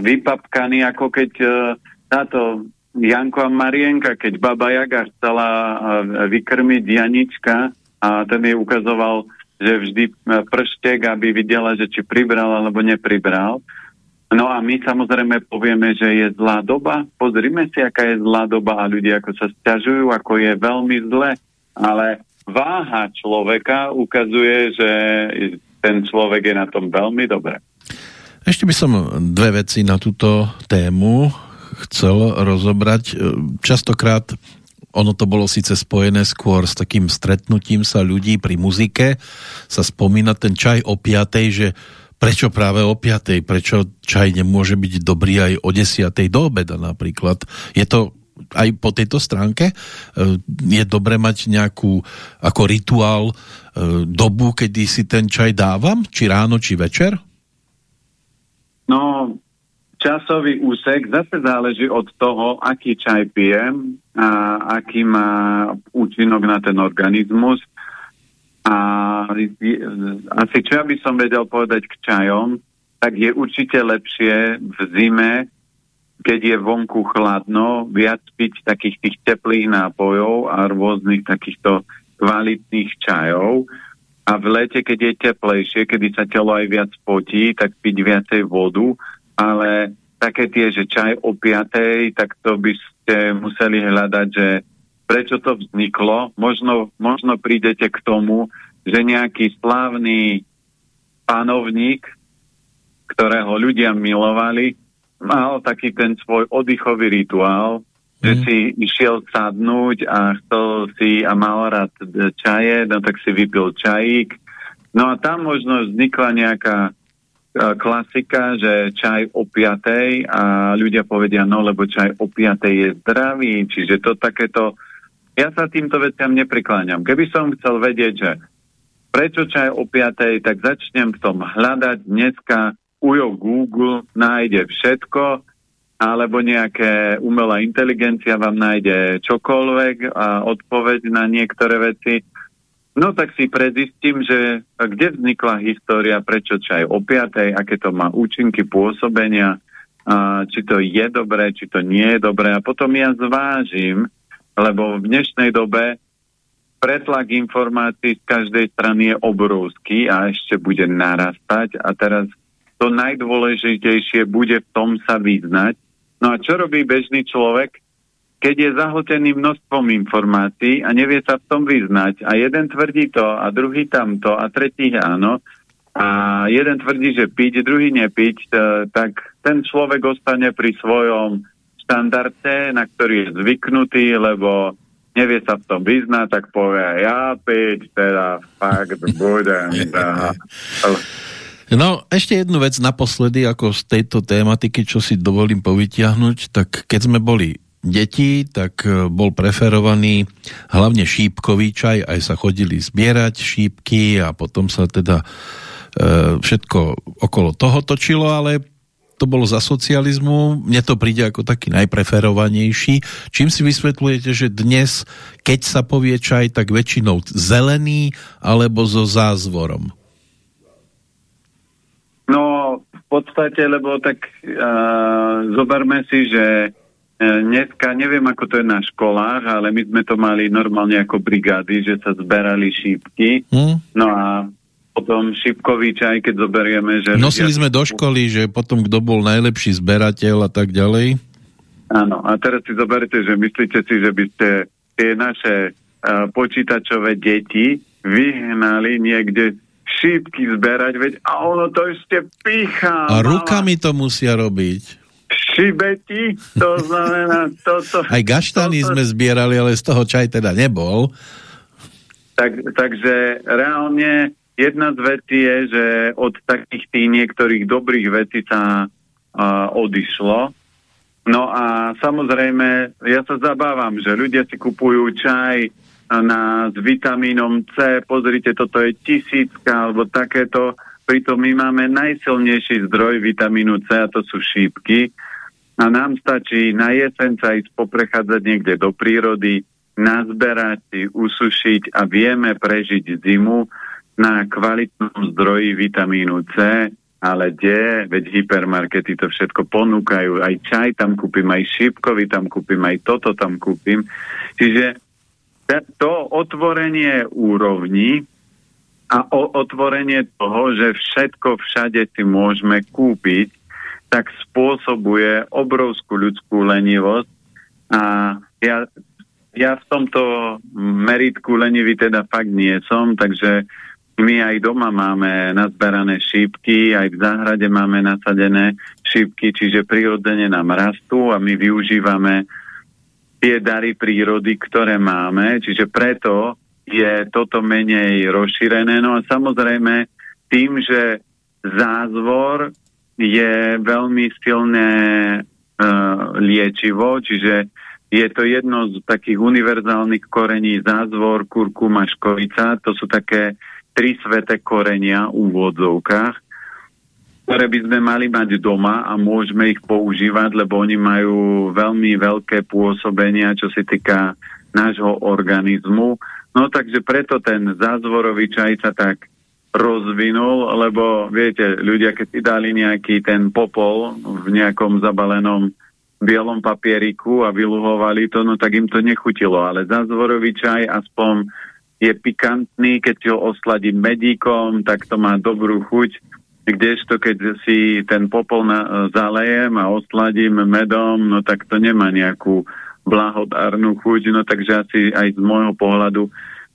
vypapkaní, ako keď uh, táto Janko a Marienka, keď Baba Jaga chcela uh, vykrmiť Janička a ten jej ukazoval, že vždy prštek, aby videla, že či pribral alebo nepribral, No a my samozrejme povieme, že je zlá doba. Pozrime si, aká je zlá doba a ľudia ako sa stiažujú, ako je veľmi zle. Ale váha človeka ukazuje, že ten človek je na tom veľmi dobre. Ešte by som dve veci na túto tému chcel rozobrať. Častokrát ono to bolo síce spojené skôr s takým stretnutím sa ľudí pri muzike. Sa spomína ten čaj o piatej, že prečo práve o 5. Prečo čaj nemôže byť dobrý aj o 10. do obeda napríklad? Je to aj po tejto stránke? E, je dobre mať nejakú ako rituál e, dobu, kedy si ten čaj dávam? Či ráno, či večer? No, časový úsek zase záleží od toho, aký čaj pijem a aký má účinok na ten organizmus a asi čo ja by som vedel povedať k čajom, tak je určite lepšie v zime, keď je vonku chladno, viac piť takých tých teplých nápojov a rôznych takýchto kvalitných čajov. A v lete, keď je teplejšie, kedy sa telo aj viac potí, tak piť viacej vodu, ale také tie, že čaj o piatej, tak to by ste museli hľadať, že prečo to vzniklo. Možno, možno prídete k tomu, že nejaký slávny panovník, ktorého ľudia milovali, mal taký ten svoj oddychový rituál, mm. že mhm. si išiel sadnúť a chcel si a mal rád čaje, no tak si vypil čajík. No a tam možno vznikla nejaká klasika, že čaj o piatej a ľudia povedia, no lebo čaj o piatej je zdravý, čiže to takéto ja sa týmto veciam neprikláňam. Keby som chcel vedieť, že prečo čaj o 5, tak začnem v tom hľadať. Dneska ujo Google nájde všetko, alebo nejaké umelá inteligencia vám nájde čokoľvek a odpoveď na niektoré veci. No tak si prezistím, že kde vznikla história, prečo čaj o 5, aké to má účinky pôsobenia. a, či to je dobré, či to nie je dobré. A potom ja zvážim, lebo v dnešnej dobe pretlak informácií z každej strany je obrovský a ešte bude narastať a teraz to najdôležitejšie bude v tom sa vyznať. No a čo robí bežný človek? keď je zahltený množstvom informácií a nevie sa v tom vyznať a jeden tvrdí to a druhý tamto a tretí áno a jeden tvrdí, že piť, druhý nepiť, tak ten človek ostane pri svojom štandarde, na ktorý je zvyknutý, lebo nevie sa v tom vyznať, tak povie, ja piť, teda fakt budem. No, ešte jednu vec naposledy, ako z tejto tématiky, čo si dovolím povytiahnuť, tak keď sme boli deti, tak e, bol preferovaný hlavne šípkový čaj, aj sa chodili zbierať šípky a potom sa teda e, všetko okolo toho točilo, ale to bolo za socializmu, mne to príde ako taký najpreferovanejší. Čím si vysvetľujete, že dnes, keď sa povie čaj, tak väčšinou zelený alebo so zázvorom? No, v podstate, lebo tak uh, zoberme si, že E, dneska, neviem ako to je na školách, ale my sme to mali normálne ako brigády, že sa zberali šípky. Hmm. No a potom šípkový čaj, keď zoberieme, že... Nosili sme do školy, že potom kto bol najlepší zberateľ a tak ďalej. Áno, a teraz si zoberte, že myslíte si, že by ste tie naše uh, počítačové deti vyhnali niekde šípky zberať, veď a ono to ešte pícha. A rukami to musia robiť šibeti, to znamená toto. Aj gaštany toto, sme zbierali, ale z toho čaj teda nebol. Tak, takže reálne jedna z vecí je, že od takých tých niektorých dobrých vecí sa uh, odišlo. No a samozrejme, ja sa zabávam, že ľudia si kupujú čaj na, s vitamínom C, pozrite, toto je tisícka, alebo takéto, pritom my máme najsilnejší zdroj vitamínu C a to sú šípky. A nám stačí na jeseň sa ísť poprechádzať niekde do prírody, nazberať si, usušiť a vieme prežiť zimu na kvalitnom zdroji vitamínu C, ale kde, veď hypermarkety to všetko ponúkajú, aj čaj tam kúpim, aj šípkový tam kúpim, aj toto tam kúpim. Čiže to otvorenie úrovni a otvorenie toho, že všetko všade si môžeme kúpiť, tak spôsobuje obrovskú ľudskú lenivosť a ja, ja v tomto meritku lenivý teda fakt nie som, takže my aj doma máme nazberané šípky, aj v záhrade máme nasadené šípky, čiže prirodzene nám rastú a my využívame tie dary prírody, ktoré máme, čiže preto je toto menej rozšírené. No a samozrejme tým, že zázvor je veľmi silné uh, liečivo, čiže je to jedno z takých univerzálnych korení zázvor, kurkuma, škovica. To sú také tri sveté korenia v úvodzovkách, ktoré by sme mali mať doma a môžeme ich používať, lebo oni majú veľmi veľké pôsobenia, čo sa týka nášho organizmu. No takže preto ten zázvorový čaj sa tak rozvinul, lebo viete, ľudia keď si dali nejaký ten popol v nejakom zabalenom bielom papieriku a vyluhovali to, no tak im to nechutilo, ale zázvorový čaj aspoň je pikantný, keď ho osladím medíkom, tak to má dobrú chuť, kdežto keď si ten popol na, zalejem a osladím medom, no tak to nemá nejakú blahodárnu chuť, no takže asi aj z môjho pohľadu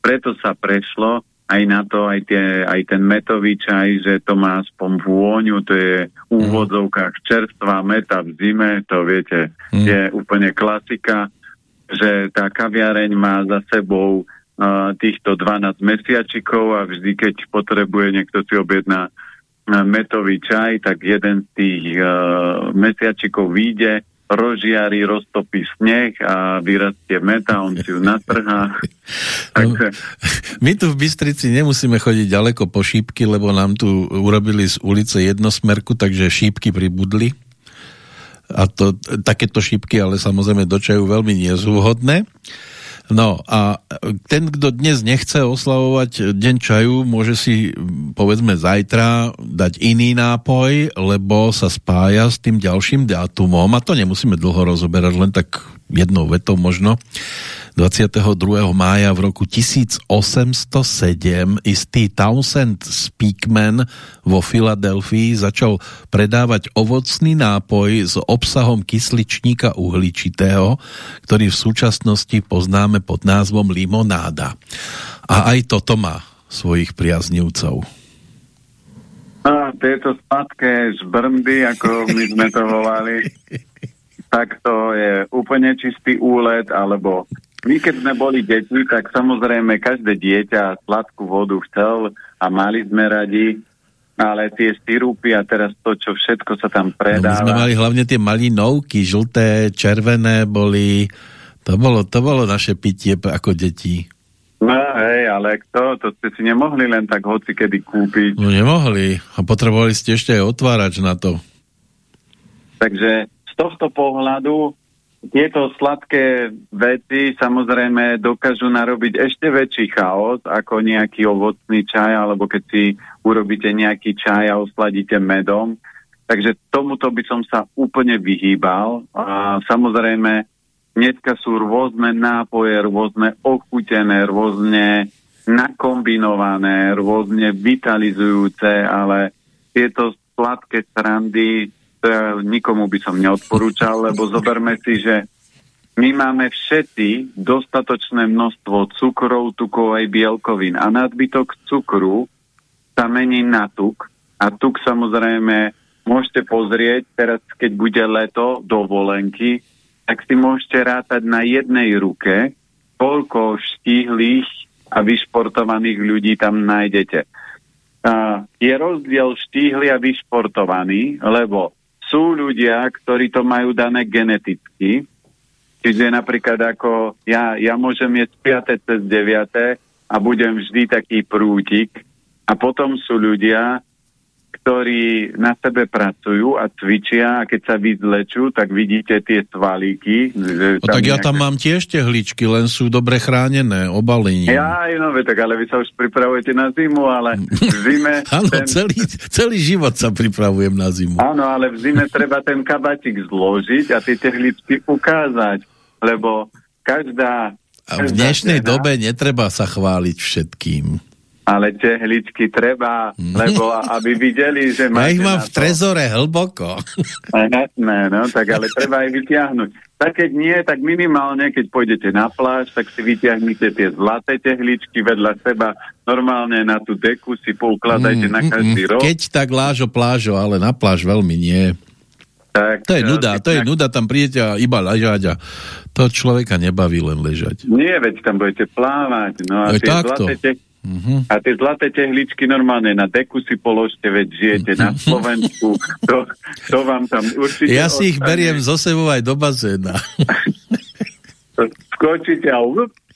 preto sa prešlo aj na to, aj, tie, aj ten metový čaj, že to má aspoň vôňu, to je v mhm. úvodzovkách čerstvá meta v zime, to viete, mm. je úplne klasika, že tá kaviareň má za sebou týchto 12 mesiačikov a vždy, keď potrebuje niekto si objedná metový čaj, tak jeden z tých uh, mesiačikov vyjde, rozžiari, roztopí sneh a vyrastie meta, on si ju natrhá. Takže... My tu v Bystrici nemusíme chodiť ďaleko po šípky, lebo nám tu urobili z ulice jednosmerku, takže šípky pribudli. A to, takéto šípky, ale samozrejme do čaju veľmi nie sú vhodné. No a ten, kto dnes nechce oslavovať deň čaju, môže si povedzme zajtra dať iný nápoj, lebo sa spája s tým ďalším dátumom. A to nemusíme dlho rozoberať, len tak jednou vetou možno. 22. mája v roku 1807 istý Townsend Speakman vo Filadelfii začal predávať ovocný nápoj s obsahom kysličníka uhličitého, ktorý v súčasnosti poznáme pod názvom limonáda. A aj toto má svojich priaznivcov. A tieto sladké žbrndy, ako my sme to volali, tak to je úplne čistý úlet, alebo my keď sme boli deti, tak samozrejme každé dieťa sladkú vodu chcel a mali sme radi, ale tie sirupy a teraz to, čo všetko sa tam predáva. No my sme mali hlavne tie malinovky, žlté, červené boli, to bolo, to bolo naše pitie ako deti. No hej, ale kto? To ste si nemohli len tak hoci kedy kúpiť. No nemohli a potrebovali ste ešte aj otvárač na to. Takže tohto pohľadu tieto sladké veci samozrejme dokážu narobiť ešte väčší chaos ako nejaký ovocný čaj, alebo keď si urobíte nejaký čaj a osladíte medom. Takže tomuto by som sa úplne vyhýbal. A samozrejme, dneska sú rôzne nápoje, rôzne ochutené, rôzne nakombinované, rôzne vitalizujúce, ale tieto sladké srandy to nikomu by som neodporúčal, lebo zoberme si, že my máme všetci dostatočné množstvo cukrov, tukov aj bielkovín a nadbytok cukru sa mení na tuk a tuk samozrejme môžete pozrieť, teraz keď bude leto, dovolenky, tak si môžete rátať na jednej ruke, koľko štíhlých a vyšportovaných ľudí tam nájdete. Uh, je rozdiel štíhly a vyšportovaný, lebo sú ľudia, ktorí to majú dané geneticky, čiže napríklad ako ja, ja môžem jesť 5. cez 9. a budem vždy taký prútik a potom sú ľudia, ktorí na sebe pracujú a cvičia a keď sa vyzlečú, tak vidíte tie svalíky. No, tak ja nejaké... tam mám tiež tehličky, len sú dobre chránené, obalení. Ja, no, tak ale vy sa už pripravujete na zimu, ale v zime... Áno, ten... celý, celý život sa pripravujem na zimu. Áno, ale v zime treba ten kabatik zložiť a tie tehličky ukázať, lebo každá... A v dnešnej dobe netreba sa chváliť všetkým ale tehličky treba, lebo aby videli, že máte Ja ich mám v trezore hlboko. Jasné, no, tak ale treba aj vyťahnuť. Tak keď nie, tak minimálne, keď pôjdete na pláž, tak si vyťahnite tie zlaté tehličky vedľa seba, normálne na tú deku si poukladajte mm, na každý mm, rok. Keď tak lážo plážo, ale na pláž veľmi nie. Tak, to je nuda, to je nuda, tam prídete a iba ležať a to človeka nebaví len ležať. Nie, veď tam budete plávať. No a tie takto. zlaté Uh-huh. A tie zlaté tehličky normálne na deku si položte, veď žijete na Slovensku. To, to vám tam určite Ja si ostane. ich beriem zo sebou aj do bazéna. Skočíte a,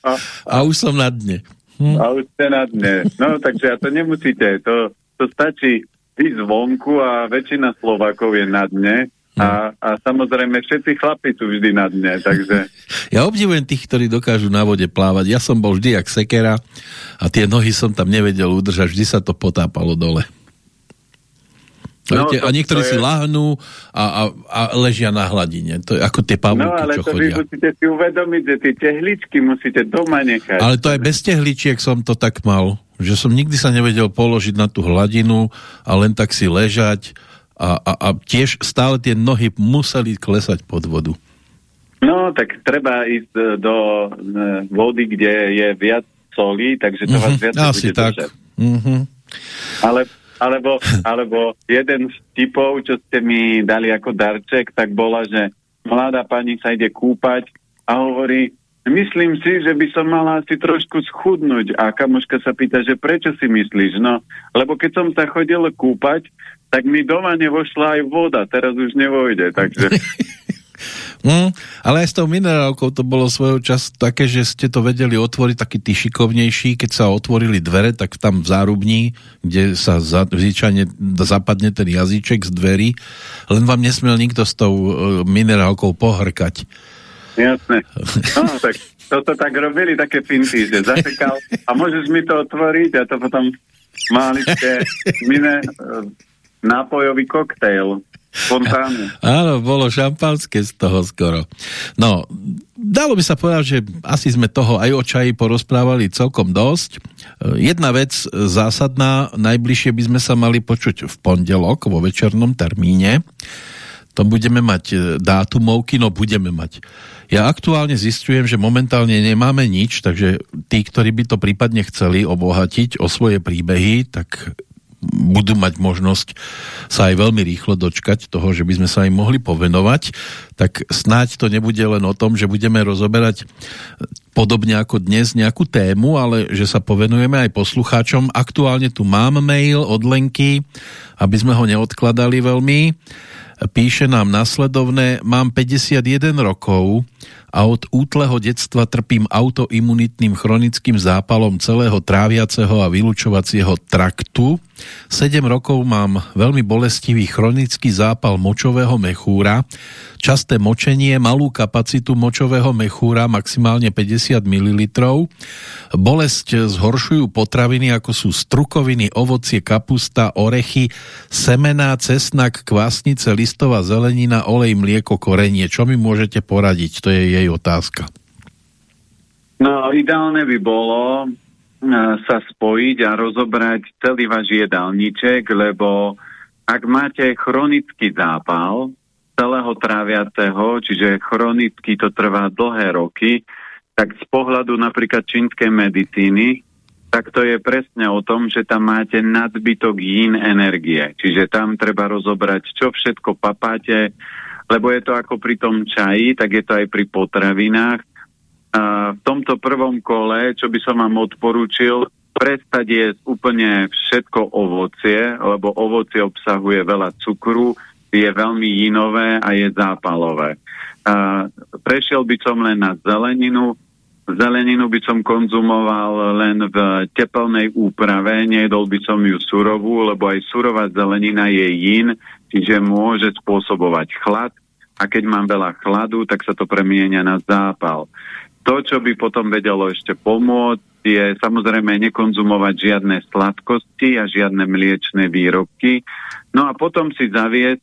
a, a už som na dne. Hm. A už ste na dne. No, takže a to nemusíte. To, to stačí ísť zvonku a väčšina Slovákov je na dne a, a samozrejme všetci chlapi sú vždy na dne, takže... Ja obdivujem tých, ktorí dokážu na vode plávať. Ja som bol vždy jak sekera a tie nohy som tam nevedel udržať, vždy sa to potápalo dole. No, to, a niektorí si je... lahnú a, a, a ležia na hladine. To je ako tie pavúky, No ale čo to chodia. vy musíte si uvedomiť, že tie tehličky musíte doma nechať. Ale to aj bez tehličiek som to tak mal, že som nikdy sa nevedel položiť na tú hladinu a len tak si ležať a, a, a tiež stále tie nohy museli klesať pod vodu. No, tak treba ísť e, do e, vody, kde je viac solí, takže to mm-hmm, vás viac Asi tak. Mm-hmm. Ale, alebo, alebo jeden z typov, čo ste mi dali ako darček, tak bola, že mladá pani sa ide kúpať a hovorí, myslím si, že by som mala asi trošku schudnúť. A kamoška sa pýta, že prečo si myslíš? No, lebo keď som sa chodil kúpať, tak mi doma nevošla aj voda, teraz už nevojde, takže... Mm, ale aj s tou minerálkou to bolo svojho času také, že ste to vedeli otvoriť taký tí šikovnejší, keď sa otvorili dvere, tak tam v zárubní, kde sa za, zvyčajne zapadne ten jazyček z dverí, len vám nesmel nikto s tou uh, minerálkou pohrkať. Jasné. No, tak toto tak robili, také finty, že zasekal a môžeš mi to otvoriť a to potom mali ste mine e, nápojový koktejl. Spontánne. Áno, bolo šampanské z toho skoro. No, dalo by sa povedať, že asi sme toho aj o čaji porozprávali celkom dosť. Jedna vec zásadná, najbližšie by sme sa mali počuť v pondelok vo večernom termíne. To budeme mať e, dátumovky, no budeme mať. Ja aktuálne zistujem, že momentálne nemáme nič, takže tí, ktorí by to prípadne chceli obohatiť o svoje príbehy, tak budú mať možnosť sa aj veľmi rýchlo dočkať toho, že by sme sa im mohli povenovať, tak snáď to nebude len o tom, že budeme rozoberať podobne ako dnes nejakú tému, ale že sa povenujeme aj poslucháčom. Aktuálne tu mám mail od Lenky, aby sme ho neodkladali veľmi. Píše nám nasledovné, mám 51 rokov, a od útleho detstva trpím autoimunitným chronickým zápalom celého tráviaceho a vylúčovacieho traktu. 7 rokov mám veľmi bolestivý chronický zápal močového mechúra, časté močenie, malú kapacitu močového mechúra, maximálne 50 ml. Bolesť zhoršujú potraviny, ako sú strukoviny, ovocie, kapusta, orechy, semená, cesnak, kvásnice, listová zelenina, olej, mlieko, korenie. Čo mi môžete poradiť? To je jej otázka. No, ideálne by bolo e, sa spojiť a rozobrať celý váš jedálniček, lebo ak máte chronický zápal celého tráviaceho, čiže chronicky to trvá dlhé roky, tak z pohľadu napríklad čínskej medicíny, tak to je presne o tom, že tam máte nadbytok jín energie. Čiže tam treba rozobrať, čo všetko papáte, lebo je to ako pri tom čaji, tak je to aj pri potravinách. A v tomto prvom kole, čo by som vám odporúčil, prestať jesť úplne všetko ovocie, lebo ovocie obsahuje veľa cukru, je veľmi jinové a je zápalové. A prešiel by som len na zeleninu, Zeleninu by som konzumoval len v tepelnej úprave, nejedol by som ju surovú, lebo aj surová zelenina je jín, čiže môže spôsobovať chlad a keď mám veľa chladu, tak sa to premienia na zápal. To, čo by potom vedelo ešte pomôcť, je samozrejme nekonzumovať žiadne sladkosti a žiadne mliečne výrobky. No a potom si zaviesť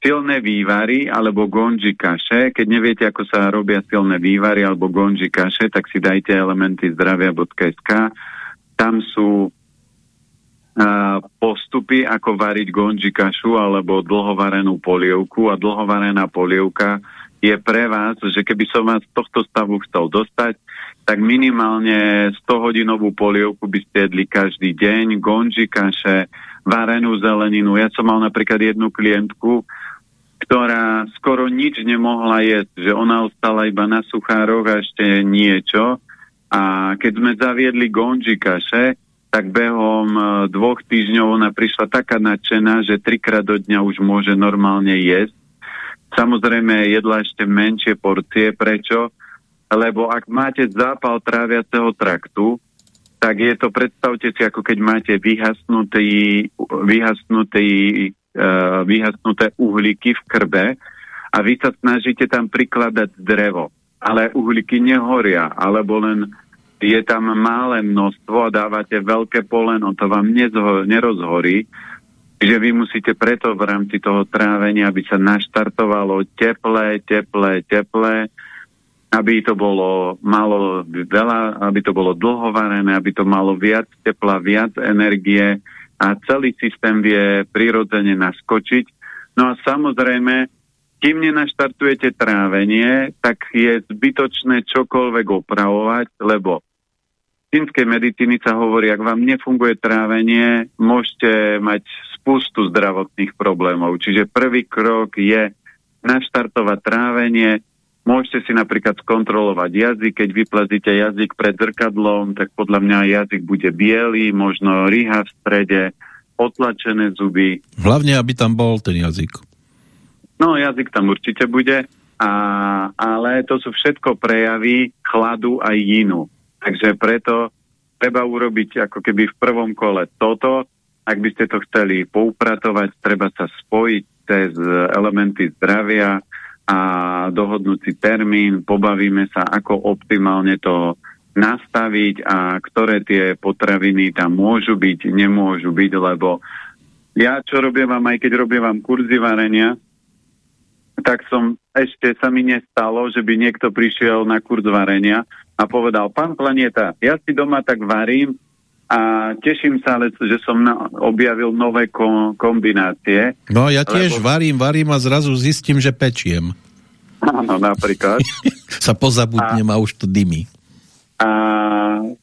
silné vývary alebo gonži kaše. Keď neviete, ako sa robia silné vývary alebo gonži kaše, tak si dajte elementy zdravia.sk. Tam sú postupy, ako variť gonži kašu alebo dlhovarenú polievku a dlhovarená polievka je pre vás, že keby som vás z tohto stavu chcel dostať, tak minimálne 100-hodinovú polievku by ste jedli každý deň, gonži kaše, varenú zeleninu. Ja som mal napríklad jednu klientku, ktorá skoro nič nemohla jesť, že ona ostala iba na suchároch a ešte niečo. A keď sme zaviedli gonži kaše, tak behom e, dvoch týždňov ona prišla taká nadšená, že trikrát do dňa už môže normálne jesť. Samozrejme jedla ešte menšie porcie. Prečo? Lebo ak máte zápal tráviaceho traktu, tak je to, predstavte si, ako keď máte vyhasnutý, vyhasnutý, uh, vyhasnuté uhlíky v krbe a vy sa snažíte tam prikladať drevo, ale uhlíky nehoria, alebo len je tam malé množstvo a dávate veľké poleno, to vám nerozhorí, že vy musíte preto v rámci toho trávenia, aby sa naštartovalo teplé, teplé, teplé, aby to bolo malo veľa, aby to bolo dlhovarené, aby to malo viac tepla, viac energie a celý systém vie prirodzene naskočiť. No a samozrejme, kým nenaštartujete trávenie, tak je zbytočné čokoľvek opravovať, lebo čínskej medicíny sa hovorí, ak vám nefunguje trávenie, môžete mať spustu zdravotných problémov. Čiže prvý krok je naštartovať trávenie, môžete si napríklad skontrolovať jazyk, keď vyplazíte jazyk pred zrkadlom, tak podľa mňa jazyk bude biely, možno rýha v strede, potlačené zuby. Hlavne, aby tam bol ten jazyk. No, jazyk tam určite bude, a, ale to sú všetko prejavy chladu a jínu. Takže preto treba urobiť ako keby v prvom kole toto. Ak by ste to chceli poupratovať, treba sa spojiť cez elementy zdravia a dohodnúť si termín, pobavíme sa, ako optimálne to nastaviť a ktoré tie potraviny tam môžu byť, nemôžu byť, lebo ja čo robím vám, aj keď robím vám kurzy varenia, tak som ešte sa mi nestalo, že by niekto prišiel na kurz varenia a povedal, pán Planeta, ja si doma tak varím a teším sa, ale, že som na, objavil nové kom, kombinácie. No ja tiež lebo... varím, varím a zrazu zistím, že pečiem. Áno, napríklad. sa pozabudnem a... a už to dymí. A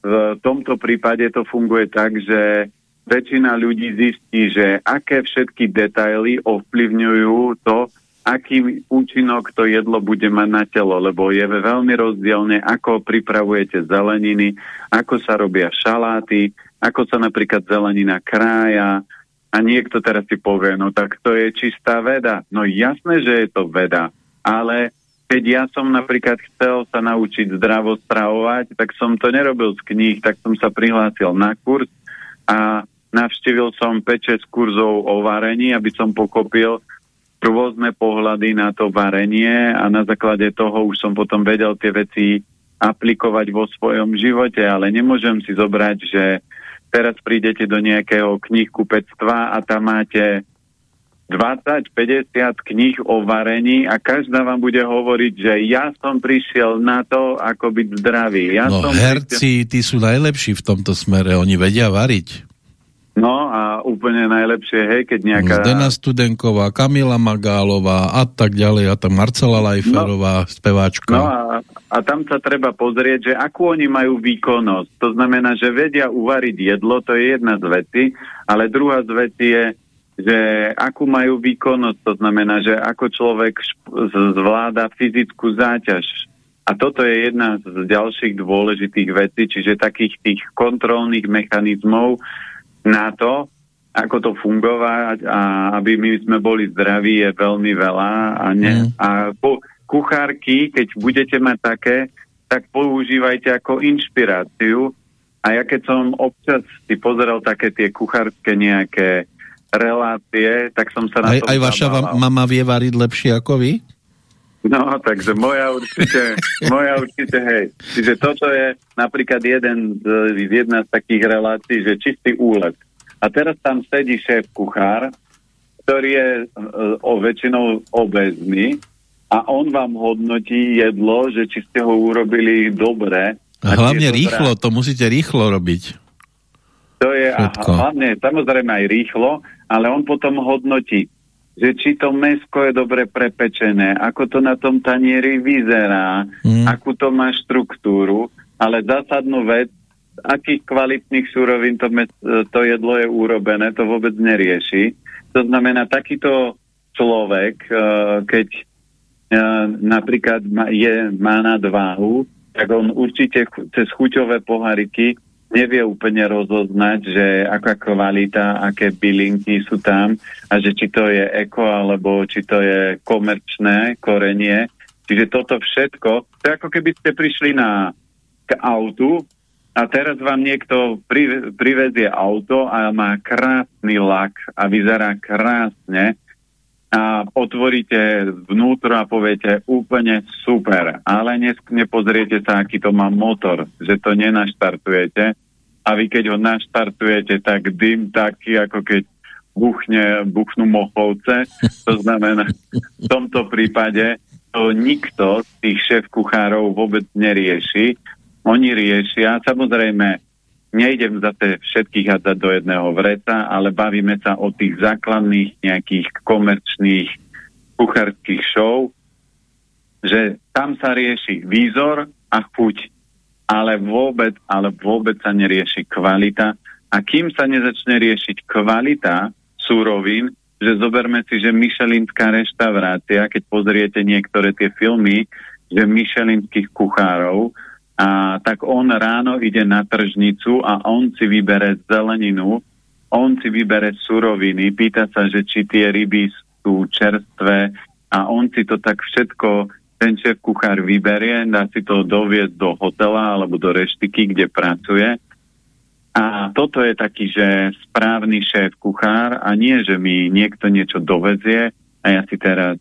v tomto prípade to funguje tak, že väčšina ľudí zistí, že aké všetky detaily ovplyvňujú to, aký účinok to jedlo bude mať na telo, lebo je veľmi rozdielne, ako pripravujete zeleniny, ako sa robia šaláty, ako sa napríklad zelenina krája a niekto teraz si povie, no tak to je čistá veda. No jasné, že je to veda, ale keď ja som napríklad chcel sa naučiť zdravo stravovať, tak som to nerobil z kníh, tak som sa prihlásil na kurz a navštívil som 5-6 kurzov o varení, aby som pokopil rôzne pohľady na to varenie a na základe toho už som potom vedel tie veci aplikovať vo svojom živote, ale nemôžem si zobrať, že teraz prídete do nejakého knihkupectva a tam máte 20, 50 kníh o varení a každá vám bude hovoriť, že ja som prišiel na to, ako byť zdravý. Ja no som herci, prišiel... tí sú najlepší v tomto smere, oni vedia variť. No a úplne najlepšie, hej, keď nejaká... Zdena Studenková, Kamila Magálová a tak ďalej, a tam Marcela Lajferová, no, speváčka. No a, a tam sa treba pozrieť, že akú oni majú výkonnosť. To znamená, že vedia uvariť jedlo, to je jedna z veci, ale druhá z veci je, že akú majú výkonnosť, to znamená, že ako človek zvláda fyzickú záťaž. A toto je jedna z ďalších dôležitých vecí, čiže takých tých kontrolných mechanizmov na to, ako to fungovať a aby my sme boli zdraví je veľmi veľa a, ne, mm. a po, kuchárky, keď budete mať také, tak používajte ako inšpiráciu a ja keď som občas si pozeral také tie kuchárske nejaké relácie, tak som sa na aj, to Aj vaša mama vie variť lepšie ako vy? No, takže moja určite, moja určite, hej. Čiže toto je napríklad jeden z, jedna z takých relácií, že čistý úlet. A teraz tam sedí šéf kuchár, ktorý je e, o väčšinou obezný a on vám hodnotí jedlo, že či ste ho urobili dobre. A hlavne rýchlo, to musíte rýchlo robiť. To je a hlavne, samozrejme aj rýchlo, ale on potom hodnotí, že či to mesko je dobre prepečené, ako to na tom tanieri vyzerá, mm. akú to má štruktúru, ale zásadnú vec, akých kvalitných súrovín to, to jedlo je urobené, to vôbec nerieši. To znamená, takýto človek, e, keď e, napríklad je, má nadváhu, tak on určite cez chuťové pohariky nevie úplne rozoznať, že aká kvalita, aké bylinky sú tam a že či to je eko alebo či to je komerčné korenie. Čiže toto všetko, to je ako keby ste prišli na, k autu a teraz vám niekto pri, privezie auto a má krásny lak a vyzerá krásne a otvoríte vnútro a poviete úplne super, ale nepozriete sa, aký to má motor, že to nenaštartujete. A vy keď ho naštartujete, tak dym taký, ako keď buchne, buchnú mochovce, to znamená v tomto prípade to nikto z tých šéf kuchárov vôbec nerieši. Oni riešia, samozrejme, nejdem zase všetkých hádať do jedného vreca, ale bavíme sa o tých základných nejakých komerčných kuchárských show, že tam sa rieši výzor a chuť, ale vôbec, ale vôbec sa nerieši kvalita. A kým sa nezačne riešiť kvalita súrovín, že zoberme si, že Michelinská reštaurácia, keď pozriete niektoré tie filmy, že Michelinských kuchárov, a tak on ráno ide na tržnicu a on si vybere zeleninu, on si vybere suroviny, pýta sa, že či tie ryby sú čerstvé a on si to tak všetko, ten šéf kuchár vyberie, dá si to doviezť do hotela alebo do reštiky, kde pracuje. A toto je taký, že správny šéf kuchár a nie, že mi niekto niečo dovezie a ja si teraz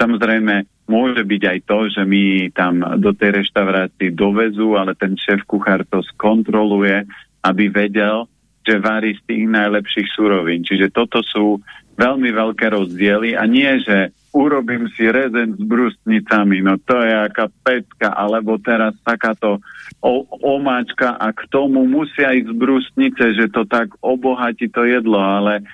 Samozrejme, môže byť aj to, že my tam do tej reštaurácii dovezú, ale ten šéf kuchár to skontroluje, aby vedel, že varí z tých najlepších surovín. Čiže toto sú veľmi veľké rozdiely a nie, že urobím si rezen s brustnicami, no to je aká pecka, alebo teraz takáto o, omáčka a k tomu musia ísť brustnice, že to tak obohatí to jedlo, ale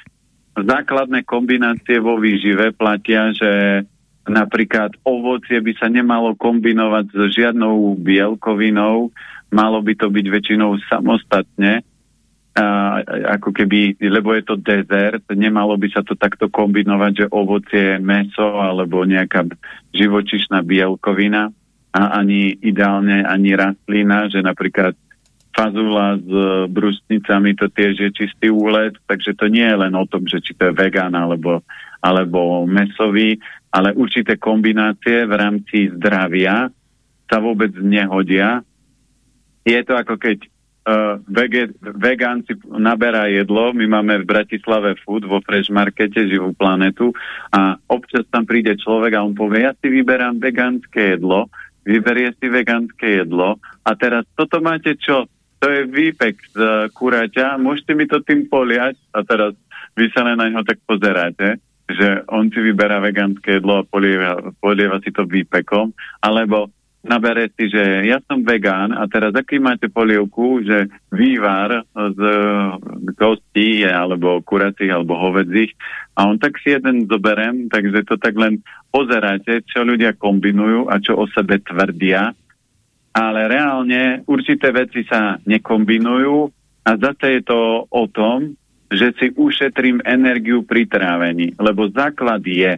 základné kombinácie vo výžive platia, že napríklad ovocie by sa nemalo kombinovať so žiadnou bielkovinou, malo by to byť väčšinou samostatne, a, ako keby, lebo je to dezert, nemalo by sa to takto kombinovať, že ovocie, meso alebo nejaká živočišná bielkovina a ani ideálne ani rastlina, že napríklad fazula s brustnicami to tiež je čistý úlet, takže to nie je len o tom, že či to je vegán alebo, alebo mesový, ale určité kombinácie v rámci zdravia sa vôbec nehodia. Je to ako keď uh, vege, si naberá jedlo, my máme v Bratislave food vo Fresh Markete živú planetu a občas tam príde človek a on povie, ja si vyberám vegánske jedlo, vyberie si vegánske jedlo a teraz toto máte čo? To je výpek z uh, kuraťa, môžete mi to tým poliať? A teraz vy sa len na ňo tak pozeráte, že on si vyberá vegánske jedlo a polieva, polieva si to výpekom, alebo nabere si, že ja som vegán a teraz aký máte polievku, že vývar z kostí alebo kuracích alebo hovedzích a on tak si jeden zoberem, takže to tak len pozeráte, čo ľudia kombinujú a čo o sebe tvrdia, ale reálne určité veci sa nekombinujú a zase je to o tom, že si ušetrím energiu pri trávení, lebo základ je,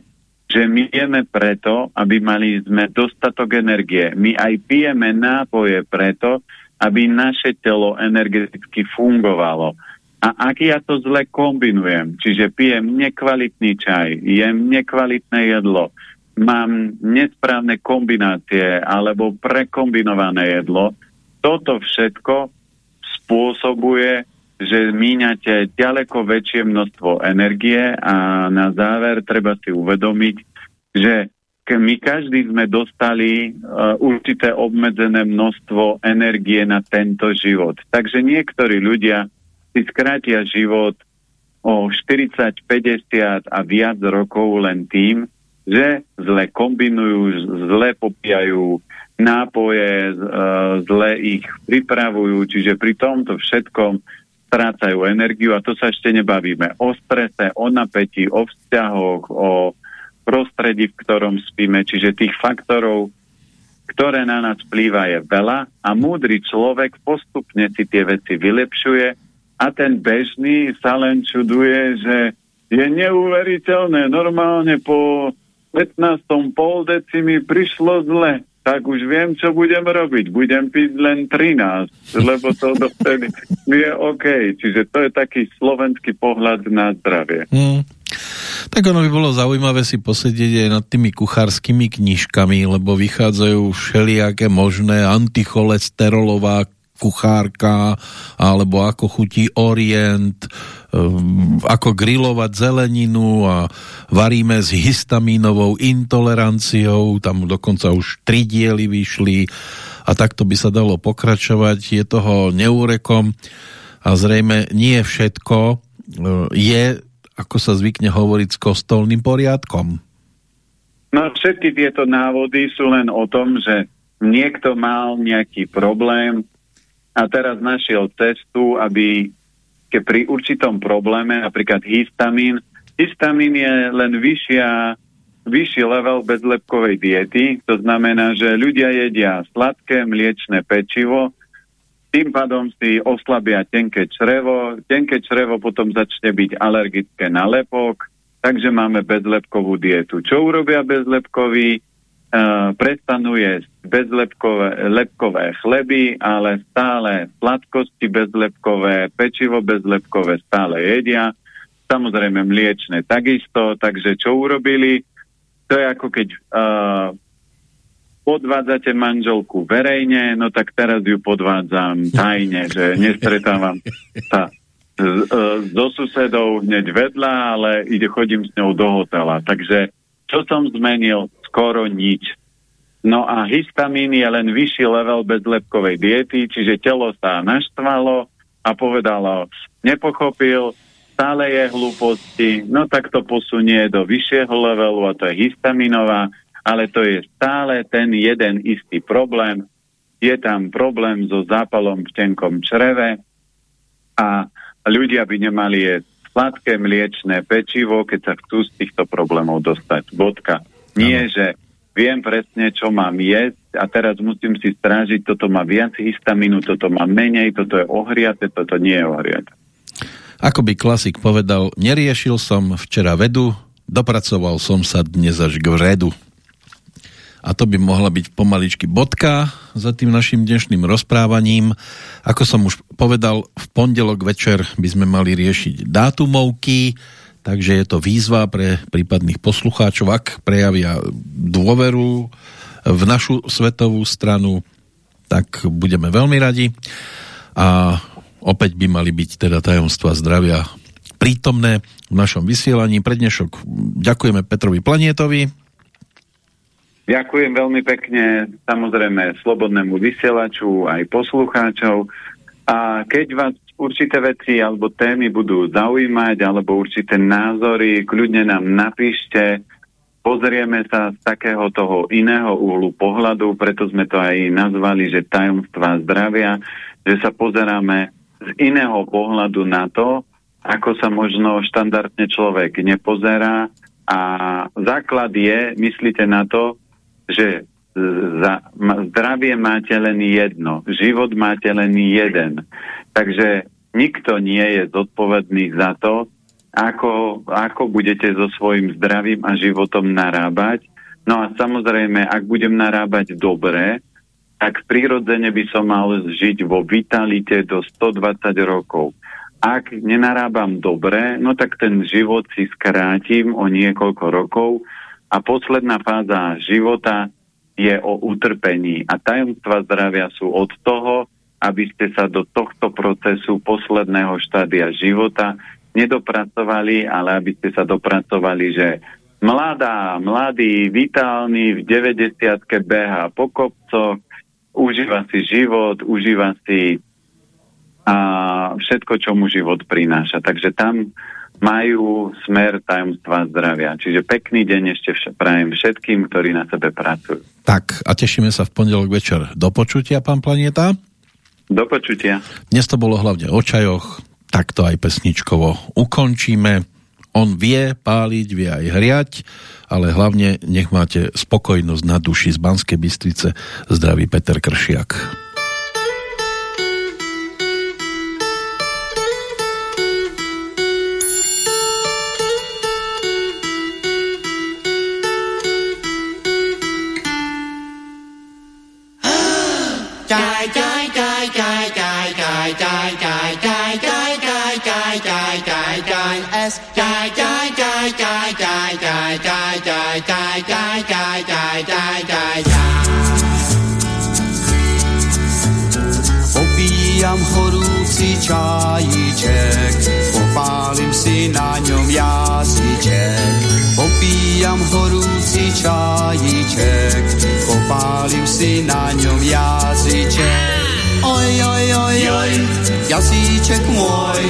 že my jeme preto, aby mali sme dostatok energie. My aj pijeme nápoje preto, aby naše telo energeticky fungovalo. A ak ja to zle kombinujem, čiže pijem nekvalitný čaj, jem nekvalitné jedlo, mám nesprávne kombinácie alebo prekombinované jedlo, toto všetko spôsobuje, že míňate ďaleko väčšie množstvo energie a na záver treba si uvedomiť, že my každý sme dostali uh, určité obmedzené množstvo energie na tento život. Takže niektorí ľudia si skrátia život o 40, 50 a viac rokov len tým, že zle kombinujú, zle popijajú nápoje, uh, zle ich pripravujú, čiže pri tomto všetkom strácajú energiu a to sa ešte nebavíme. O strese, o napätí, o vzťahoch, o prostredí, v ktorom spíme, čiže tých faktorov, ktoré na nás vplýva je veľa a múdry človek postupne si tie veci vylepšuje a ten bežný sa len čuduje, že je neuveriteľné, normálne po 15. pol deci mi prišlo zle tak už viem, čo budem robiť. Budem piť len 13, lebo to dovtedy je OK. Čiže to je taký slovenský pohľad na zdravie. Hmm. Tak ono by bolo zaujímavé si posedieť aj nad tými kuchárskymi knižkami, lebo vychádzajú všelijaké možné anticholesterolová kuchárka, alebo ako chutí orient, um, ako grilovať zeleninu a varíme s histamínovou intoleranciou, tam dokonca už tri diely vyšli a takto by sa dalo pokračovať. Je toho neúrekom a zrejme nie všetko uh, je, ako sa zvykne hovoriť, s kostolným poriadkom. No všetky tieto návody sú len o tom, že niekto mal nejaký problém, a teraz našiel cestu, aby ke pri určitom probléme, napríklad histamín, histamín je len vyššia, vyšší level bezlepkovej diety, to znamená, že ľudia jedia sladké mliečne pečivo, tým pádom si oslabia tenké črevo, tenké črevo potom začne byť alergické na lepok, takže máme bezlepkovú dietu. Čo urobia bezlepkový? Prestanú jesť bezlepkové lepkové chleby, ale stále sladkosti bezlepkové, pečivo bezlepkové stále jedia. Samozrejme mliečne takisto, takže čo urobili? To je ako keď uh, podvádzate manželku verejne, no tak teraz ju podvádzam tajne, že nestretávam sa so susedou hneď vedľa, ale ide, chodím s ňou do hotela. Takže čo som zmenil? Skoro nič. No a histamín je len vyšší level bezlepkovej diety, čiže telo sa naštvalo a povedalo, nepochopil, stále je hlúposti, no tak to posunie do vyššieho levelu a to je histaminová, ale to je stále ten jeden istý problém. Je tam problém so zápalom v tenkom čreve a ľudia by nemali jesť sladké mliečné pečivo, keď sa chcú z týchto problémov dostať. Bodka. Nie, že viem presne, čo mám jesť a teraz musím si strážiť, toto má viac histamínu, toto má menej, toto je ohriate, toto nie je ohriate. Ako by klasik povedal, neriešil som včera vedu, dopracoval som sa dnes až k vredu. A to by mohla byť pomaličky bodka za tým našim dnešným rozprávaním. Ako som už povedal, v pondelok večer by sme mali riešiť dátumovky, Takže je to výzva pre prípadných poslucháčov, ak prejavia dôveru v našu svetovú stranu, tak budeme veľmi radi. A opäť by mali byť teda tajomstva zdravia prítomné v našom vysielaní. Prednešok ďakujeme Petrovi Planietovi. Ďakujem veľmi pekne, samozrejme, slobodnému vysielaču aj poslucháčov. A keď vás určité veci alebo témy budú zaujímať, alebo určité názory, kľudne nám napíšte, pozrieme sa z takého toho iného uhlu pohľadu, preto sme to aj nazvali, že tajomstva zdravia, že sa pozeráme z iného pohľadu na to, ako sa možno štandardne človek nepozerá. A základ je, myslíte na to, že za, zdravie máte len jedno, život máte len jeden. Takže nikto nie je zodpovedný za to, ako, ako budete so svojím zdravím a životom narábať. No a samozrejme, ak budem narábať dobre, tak prirodzene by som mal žiť vo vitalite do 120 rokov. Ak nenarábam dobre, no tak ten život si skrátim o niekoľko rokov a posledná fáza života je o utrpení. A tajomstva zdravia sú od toho, aby ste sa do tohto procesu posledného štádia života nedopracovali, ale aby ste sa dopracovali, že mladá, mladý, vitálny, v 90 beha po kopcoch, užíva si život, užíva si a všetko, čo mu život prináša. Takže tam majú smer tajomstva zdravia. Čiže pekný deň ešte vš- prajem všetkým, ktorí na sebe pracujú. Tak a tešíme sa v pondelok večer do počutia, pán Planeta. Do počutia. Dnes to bolo hlavne o čajoch, tak to aj pesničkovo ukončíme. On vie páliť, vie aj hriať, ale hlavne nech máte spokojnosť na duši z Banskej Bystrice. Zdraví Peter Kršiak. Popíjam horúci čajíček, popálim si na ňom jazyček. Popíjam horúci čajíček, popálim si na ňom jazyček. Jazyček môj,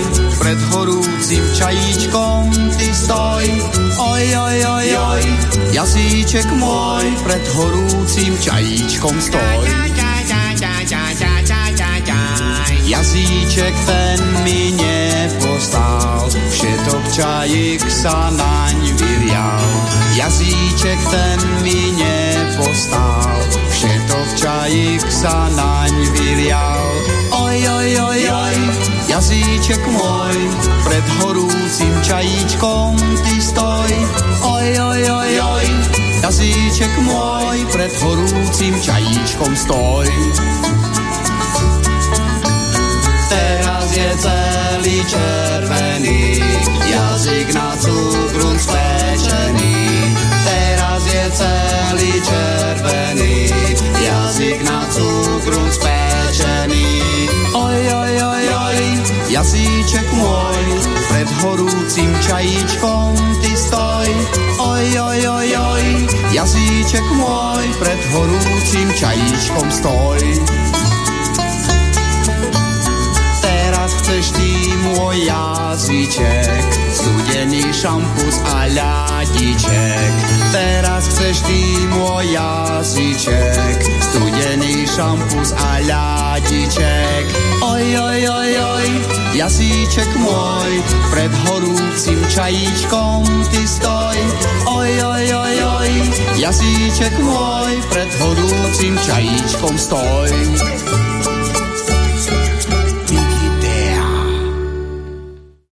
pred horúcim čajíčkom ty stoj. Oj, oj, oj, oj, jazyček môj, pred horúcim čajíčkom stoj. Jazyček ten mi nepostal, všetok čajík sa naň vylial. Jazyček ten mi nepostal, všetok čajík sa naň vylial. Oj, oj, oj, oj, jazyček môj, pred horúcim čajíčkom ty stoj. Oj, oj, oj, oj, jazyček môj, pred horúcim čajíčkom stoj. Teraz je celý červený, jazyk na cukrun spečený. Teraz je celý červený, jazyček môj, pred horúcim čajíčkom ty stoj. Oj, oj, oj, oj, jazyček horúcim čajíčkom stoj. Teraz chceš ty môj jazyček, studený šampus a ľadiček. Teraz chceš ty môj jazyček, studený šampus a ľadiček. Oj, oj, oj, oj, jazyček môj, pred horúcim čajíčkom ty stoj. Oj, oj, oj, oj, jazyček môj, pred horúcim čajíčkom stoj.